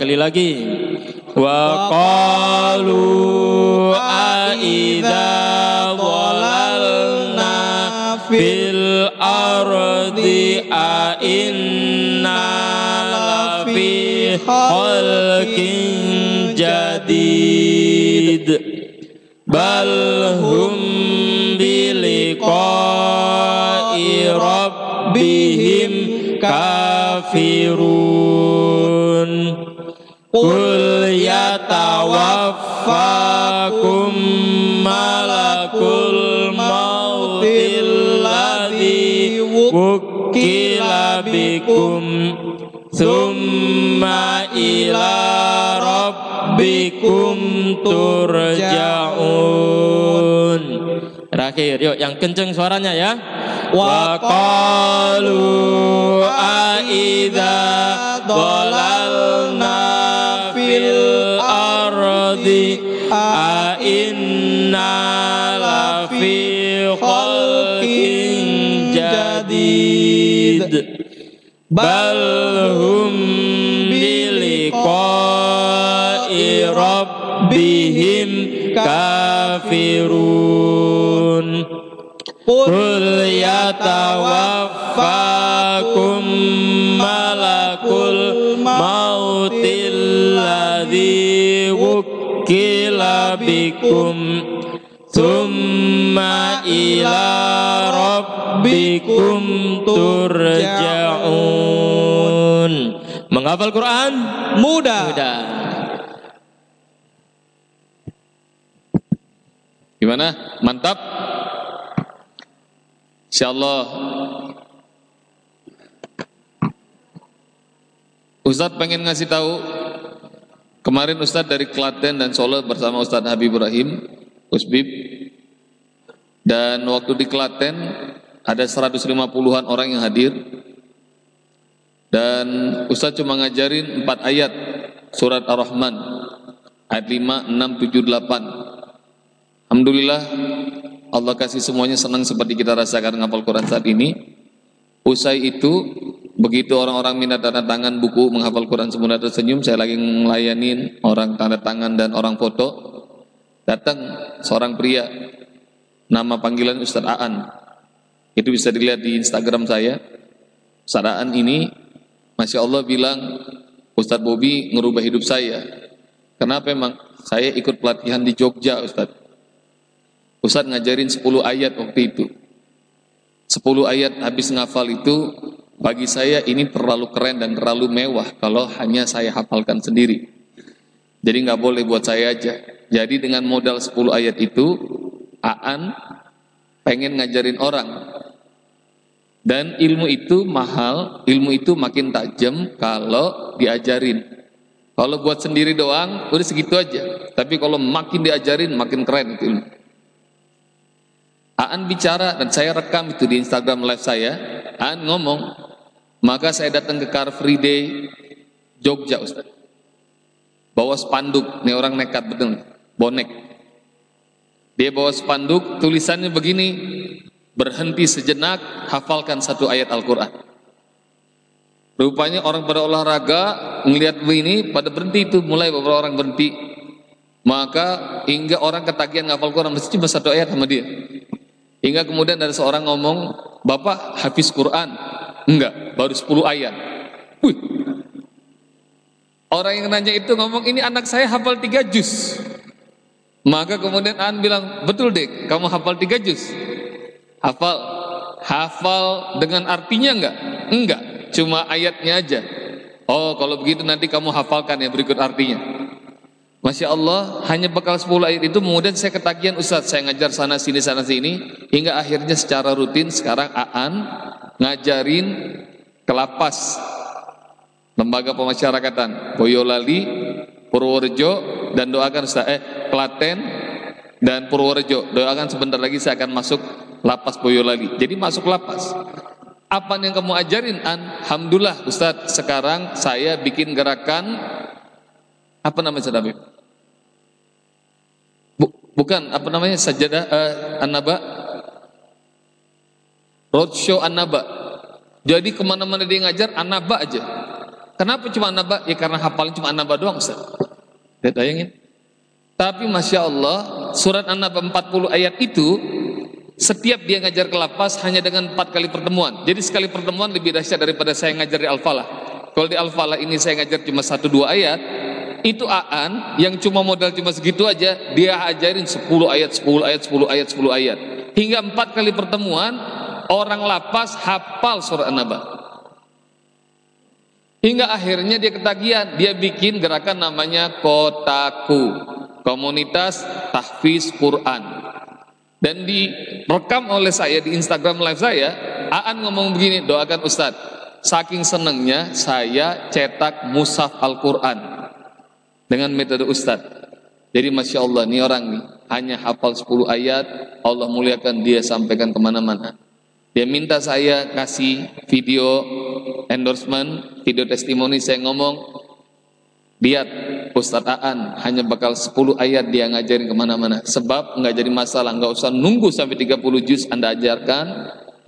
Sekali lagi. Wa qalu aida walalna fil ardi a inna lafi khalqin jadid bal hum biliqa'i rabbihim ka Qul yatawaffakum malakul mautil ladhi wukila bikum summa ila rabbikum turja'un Terakhir, yuk yang kenceng suaranya ya. Wa qalu a'idha dolar balhum biliqa'i rabbihim kafirun. Qul yatawaffakum malakul mautil ladzi wukila bikum. Summa ila rabbikum tur Menghafal Quran mudah. mudah Gimana? Mantap? Insyaallah Ustadz pengen ngasih tahu Kemarin Ustadz dari Klaten dan Solo bersama Ustadz Habib Ibrahim Usbib Dan waktu di Klaten Ada 150-an orang yang hadir Dan Ustadz cuma ngajarin 4 ayat Surat Ar-Rahman Ayat 5, 6, 7, 8 Alhamdulillah Allah kasih semuanya senang seperti kita rasakan ngapal Quran saat ini Usai itu Begitu orang-orang minat tanda tangan buku menghafal Quran semua tersenyum, saya lagi ngelayanin orang tanda tangan dan orang foto. Datang seorang pria, nama panggilan Ustadz Aan. Itu bisa dilihat di Instagram saya. Ustadz Aan ini, Masya Allah bilang, Ustadz Bobi ngerubah hidup saya. Kenapa emang? Saya ikut pelatihan di Jogja Ustadz. Ustadz ngajarin 10 ayat waktu itu. 10 ayat habis ngafal itu bagi saya ini terlalu keren dan terlalu mewah kalau hanya saya hafalkan sendiri. Jadi nggak boleh buat saya aja. Jadi dengan modal 10 ayat itu, Aan pengen ngajarin orang. Dan ilmu itu mahal, ilmu itu makin tajam kalau diajarin. Kalau buat sendiri doang, udah segitu aja. Tapi kalau makin diajarin, makin keren itu ilmu. Aan bicara dan saya rekam itu di Instagram live saya. Aan ngomong, maka saya datang ke Car Free Day Jogja Ustaz. Bawa spanduk, ini orang nekat betul, bonek. Dia bawa spanduk, tulisannya begini, berhenti sejenak, hafalkan satu ayat Al-Quran. Rupanya orang pada olahraga, melihat begini, pada berhenti itu, mulai beberapa orang berhenti. Maka hingga orang ketagihan ngafal Quran, mesti cuma satu ayat sama dia. Hingga kemudian ada seorang ngomong, Bapak hafiz Quran, Enggak, baru 10 ayat. Wih. Orang yang nanya itu ngomong, ini anak saya hafal 3 juz. Maka kemudian An bilang, betul dek, kamu hafal 3 juz. Hafal, hafal dengan artinya enggak? Enggak, cuma ayatnya aja. Oh, kalau begitu nanti kamu hafalkan ya berikut artinya. Masya Allah, hanya bekal 10 ayat itu kemudian saya ketagihan Ustaz, saya ngajar sana sini sana sini hingga akhirnya secara rutin sekarang Aan ngajarin kelapas lembaga pemasyarakatan Boyolali, Purworejo dan doakan Ustaz eh Klaten dan Purworejo. Doakan sebentar lagi saya akan masuk lapas Boyolali. Jadi masuk lapas. Apa yang kamu ajarin An? Alhamdulillah Ustaz, sekarang saya bikin gerakan apa namanya Ustaz bukan apa namanya sajadah uh, an-naba Roadshow An-Naba. Jadi ke mana-mana dia ngajar An-Naba aja. Kenapa cuma An-Naba? Ya karena hafalnya cuma An-Naba doang Ustaz. Lihat bayangin. Tapi Masya Allah surat An-Naba 40 ayat itu setiap dia ngajar ke lapas hanya dengan empat kali pertemuan. Jadi sekali pertemuan lebih dahsyat daripada saya ngajar di Al-Falah. Kalau di Al-Falah ini saya ngajar cuma satu dua ayat, itu Aan yang cuma modal cuma segitu aja, dia ajarin 10 ayat, 10 ayat, 10 ayat, 10 ayat. Hingga empat kali pertemuan, orang lapas hafal surah An-Naba. Hingga akhirnya dia ketagihan, dia bikin gerakan namanya Kotaku, komunitas tahfiz Quran. Dan direkam oleh saya di Instagram live saya, Aan ngomong begini, doakan Ustadz, saking senengnya saya cetak mushaf Al-Quran dengan metode Ustadz. Jadi Masya Allah, ini orang nih, hanya hafal 10 ayat, Allah muliakan dia sampaikan ke mana-mana. Dia minta saya kasih video endorsement, video testimoni saya ngomong, lihat Ustadz Aan hanya bakal 10 ayat dia ngajarin ke mana-mana. Sebab nggak jadi masalah, nggak usah nunggu sampai 30 juz Anda ajarkan.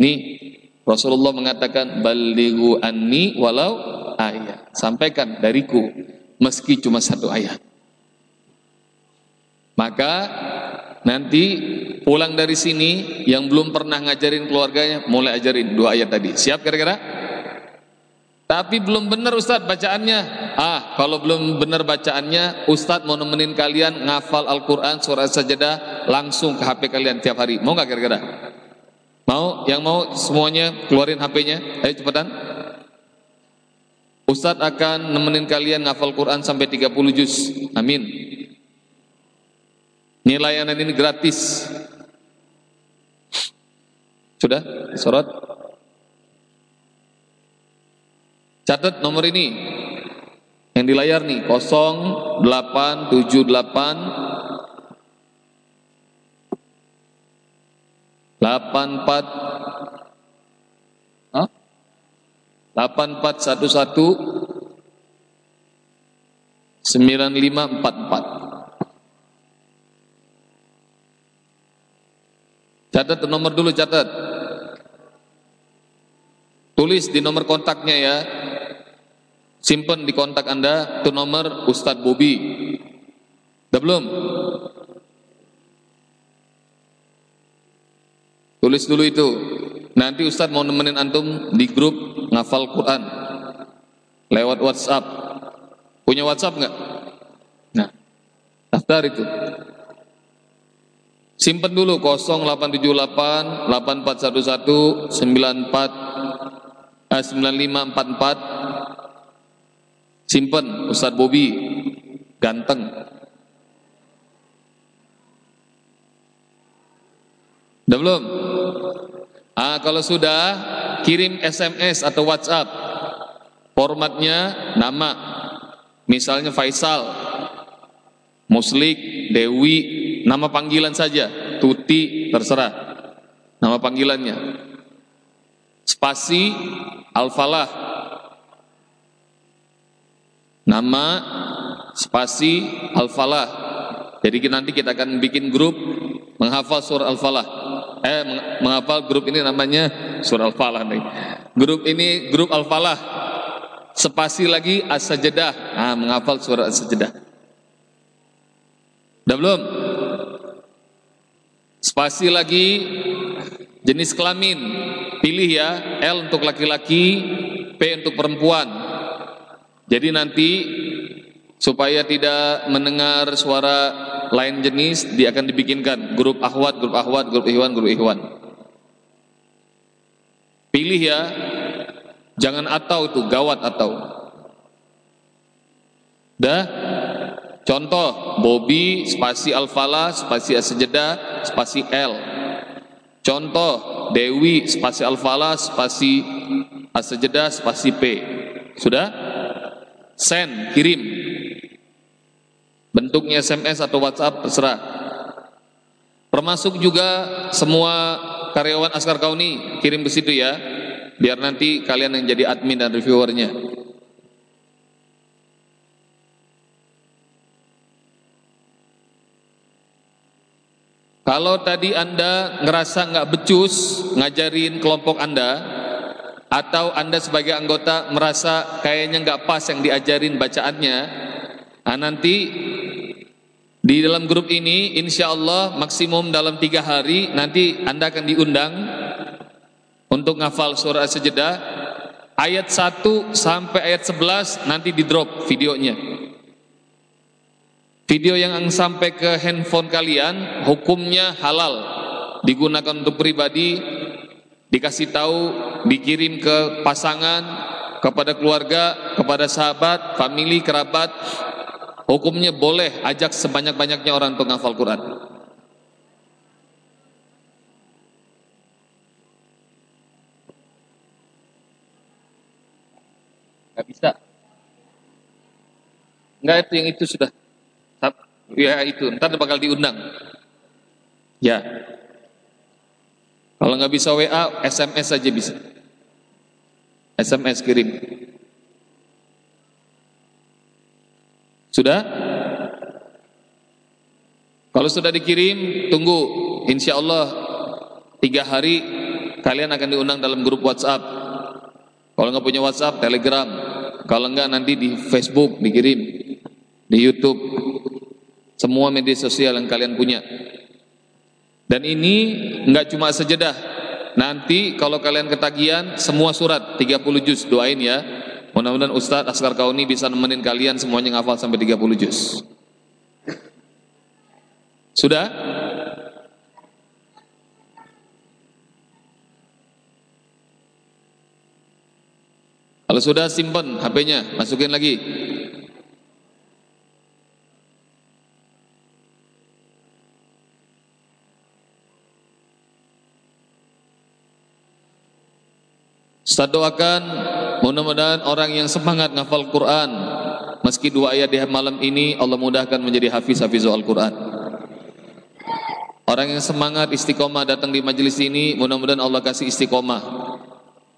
Nih, Rasulullah mengatakan, Balighu anni walau ayat. Sampaikan dariku, meski cuma satu ayat. Maka Nanti pulang dari sini yang belum pernah ngajarin keluarganya mulai ajarin dua ayat tadi. Siap kira-kira? Tapi belum benar Ustadz bacaannya. Ah, kalau belum benar bacaannya, Ustadz mau nemenin kalian ngafal Al-Quran surat sajadah langsung ke HP kalian tiap hari. Mau nggak kira-kira? Mau? Yang mau semuanya keluarin HP-nya. Ayo cepetan. Ustadz akan nemenin kalian ngafal Quran sampai 30 juz. Amin. Ini ini gratis. Sudah? Surat? Catat nomor ini. Yang di layar nih 0878 84 Hah? 8411 9544 Catat nomor dulu catat. Tulis di nomor kontaknya ya Simpen di kontak Anda itu nomor Ustadz Bobi. Udah belum? Tulis dulu itu. Nanti Ustadz mau nemenin antum di grup ngafal Quran lewat WhatsApp. Punya WhatsApp nggak? Nah, daftar itu. Simpen dulu 0878 8411 94 eh, 9544 Simpen Ustadz Bobi ganteng. Udah belum? Ah, kalau sudah kirim SMS atau WhatsApp. Formatnya nama. Misalnya Faisal, Muslik, Dewi, nama panggilan saja. Tuti, terserah. Nama panggilannya. Spasi Al-Falah Nama spasi Al-Falah. Jadi nanti kita akan bikin grup menghafal surah Al-Falah. Eh menghafal grup ini namanya surah Al-Falah nih. Grup ini grup Al-Falah. Spasi lagi As-Sajdah. Nah, menghafal surah As-Sajdah. Udah belum? Spasi lagi jenis kelamin. Pilih ya, L untuk laki-laki, P untuk perempuan. Jadi nanti supaya tidak mendengar suara lain jenis, dia akan dibikinkan grup akhwat, grup akhwat, grup ikhwan, grup ikhwan. Pilih ya, jangan atau itu gawat atau. Dah, contoh Bobby spasi Alfala spasi Asjeda spasi L. Contoh Dewi spasi Alfala spasi Asjeda spasi P. Sudah? Send, kirim. Bentuknya SMS atau WhatsApp terserah. Termasuk juga semua karyawan Askar Kauni kirim ke situ ya. Biar nanti kalian yang jadi admin dan reviewernya. Kalau tadi Anda ngerasa nggak becus ngajarin kelompok Anda, atau Anda sebagai anggota merasa kayaknya nggak pas yang diajarin bacaannya, nah nanti di dalam grup ini insya Allah maksimum dalam tiga hari nanti Anda akan diundang untuk ngafal surah sejedah ayat 1 sampai ayat 11 nanti di drop videonya. Video yang sampai ke handphone kalian hukumnya halal. Digunakan untuk pribadi dikasih tahu, dikirim ke pasangan, kepada keluarga, kepada sahabat, family, kerabat, hukumnya boleh ajak sebanyak-banyaknya orang ngafal Quran. Gak bisa. Enggak itu yang itu sudah. Ya itu, ntar bakal diundang. Ya, kalau nggak bisa WA, SMS saja bisa. SMS kirim. Sudah? Kalau sudah dikirim, tunggu. Insya Allah tiga hari kalian akan diundang dalam grup WhatsApp. Kalau nggak punya WhatsApp, Telegram. Kalau nggak nanti di Facebook dikirim, di YouTube, semua media sosial yang kalian punya. Dan ini enggak cuma sejedah. Nanti kalau kalian ketagihan semua surat 30 juz doain ya. Mudah-mudahan Ustadz Askar Kauni bisa nemenin kalian semuanya ngafal sampai 30 juz. Sudah? Kalau sudah simpan HP-nya, masukin lagi. Ustaz doakan mudah-mudahan orang yang semangat ngafal Quran meski dua ayat di malam ini Allah mudahkan menjadi hafiz hafiz Al-Quran. Orang yang semangat istiqomah datang di majelis ini mudah-mudahan Allah kasih istiqomah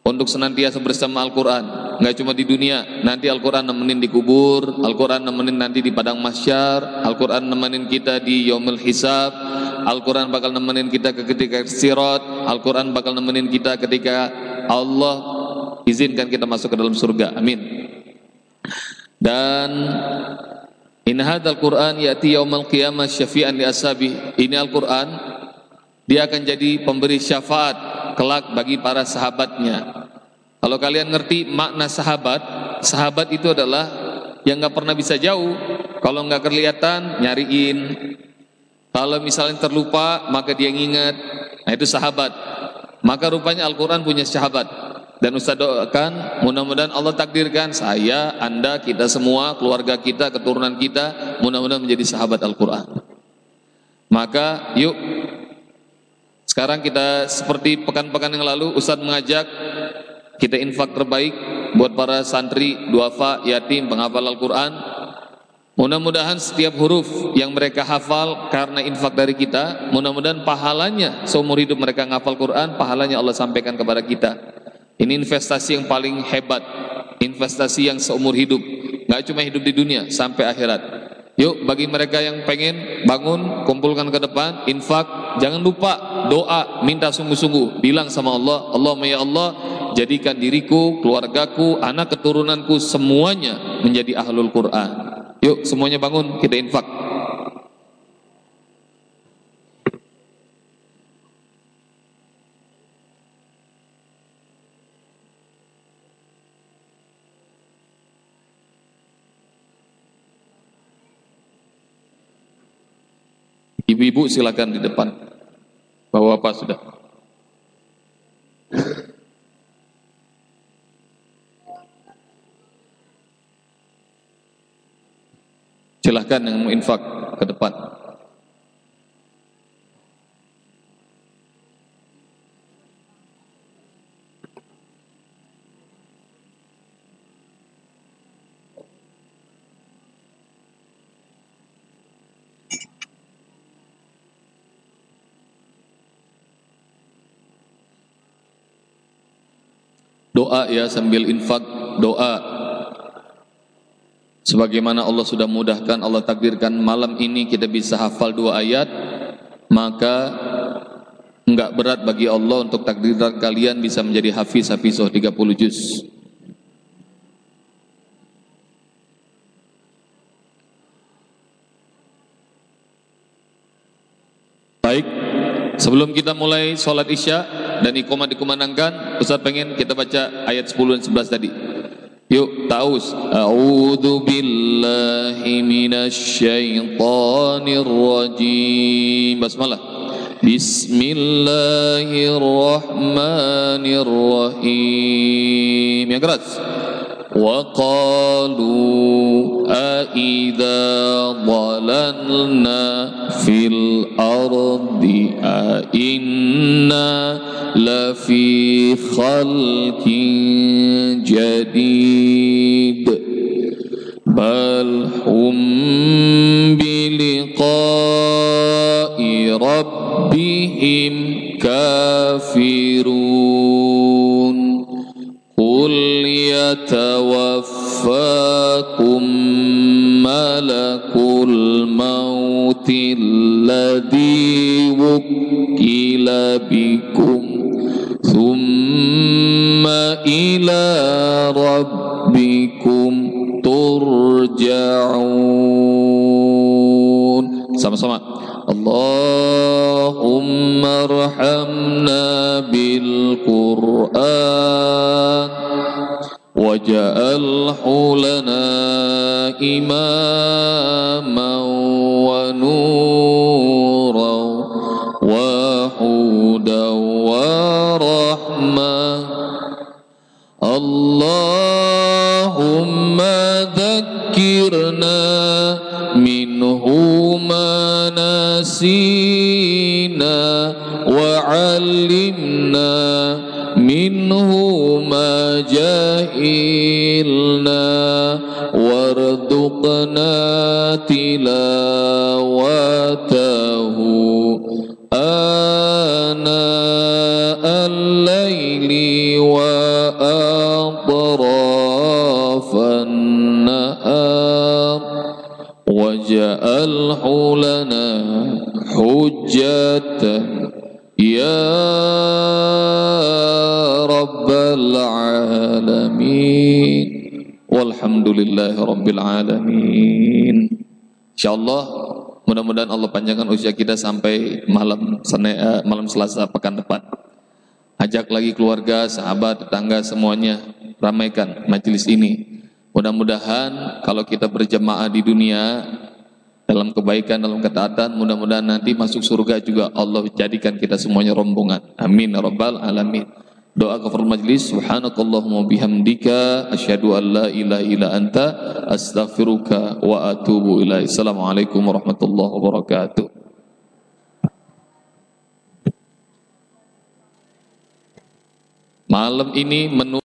untuk senantiasa bersama Al-Quran. Nggak cuma di dunia, nanti Al-Quran nemenin di kubur, Al-Quran nemenin nanti di padang masyar, Al-Quran nemenin kita di yomil hisab, Al-Quran bakal nemenin kita ke ketika sirat, Al-Quran bakal nemenin kita ketika Allah izinkan kita masuk ke dalam surga. Amin. Dan in hadzal Qur'an yati yaumal qiyamah syafi'an li ashabi. Ini Al-Qur'an dia akan jadi pemberi syafaat kelak bagi para sahabatnya. Kalau kalian ngerti makna sahabat, sahabat itu adalah yang nggak pernah bisa jauh. Kalau nggak kelihatan, nyariin. Kalau misalnya terlupa, maka dia ngingat. Nah itu sahabat. Maka rupanya Al-Quran punya sahabat. Dan Ustaz doakan mudah-mudahan Allah takdirkan saya, anda, kita semua, keluarga kita, keturunan kita mudah-mudahan menjadi sahabat Al-Quran. Maka yuk sekarang kita seperti pekan-pekan yang lalu Ustaz mengajak kita infak terbaik buat para santri, duafa, yatim, penghafal Al-Quran Mudah-mudahan setiap huruf yang mereka hafal karena infak dari kita, mudah-mudahan pahalanya seumur hidup mereka ngafal Quran, pahalanya Allah sampaikan kepada kita. Ini investasi yang paling hebat, investasi yang seumur hidup, nggak cuma hidup di dunia sampai akhirat. Yuk bagi mereka yang pengen bangun, kumpulkan ke depan, infak, jangan lupa doa, minta sungguh-sungguh, bilang sama Allah, Allah ya Allah, jadikan diriku, keluargaku, anak keturunanku semuanya menjadi ahlul Quran. Yuk semuanya bangun kita infak. Ibu-ibu silakan di depan. Bawa apa sudah? Silahkan yang mau infak ke depan. Doa ya sambil infak doa Sebagaimana Allah sudah mudahkan, Allah takdirkan malam ini kita bisa hafal dua ayat, maka enggak berat bagi Allah untuk takdirkan kalian bisa menjadi hafiz hafizah 30 juz. Baik, sebelum kita mulai sholat isya dan iqamah dikumandangkan, Ustaz pengen kita baca ayat 10 dan 11 tadi. Yuk taus A'udzu billahi minasy syaithanir rajim Basmalah. Bismillahirrahmanirrahim. Yang keras وقالوا أإذا ضللنا في الأرض أإنا لفي خلق جديد بل هم بلقاء ربهم كافرون. الذي وكل بكم ثم إلى ربكم ترجعون sama-sama Allahumma arhamna bil Qur'an واجعله لنا إماما نسينا وعلمنا منه ما جهلنا وارزقنا تلاوته. آناء الليل وأطراف النهار. واجعله لنا حجة يا رب العالمين والحمد لله رب العالمين insyaallah mudah-mudahan Allah panjangkan usia kita sampai malam Senin eh, malam Selasa pekan depan ajak lagi keluarga sahabat tetangga semuanya ramaikan majelis ini mudah-mudahan kalau kita berjemaah di dunia dalam kebaikan, dalam ketaatan, mudah-mudahan nanti masuk surga juga Allah jadikan kita semuanya rombongan. Amin ya rabbal alamin. Doa kafar majlis subhanakallahumma bihamdika asyhadu an la ilaha illa anta astaghfiruka wa atubu ilaik. Assalamualaikum warahmatullahi wabarakatuh. Malam ini menu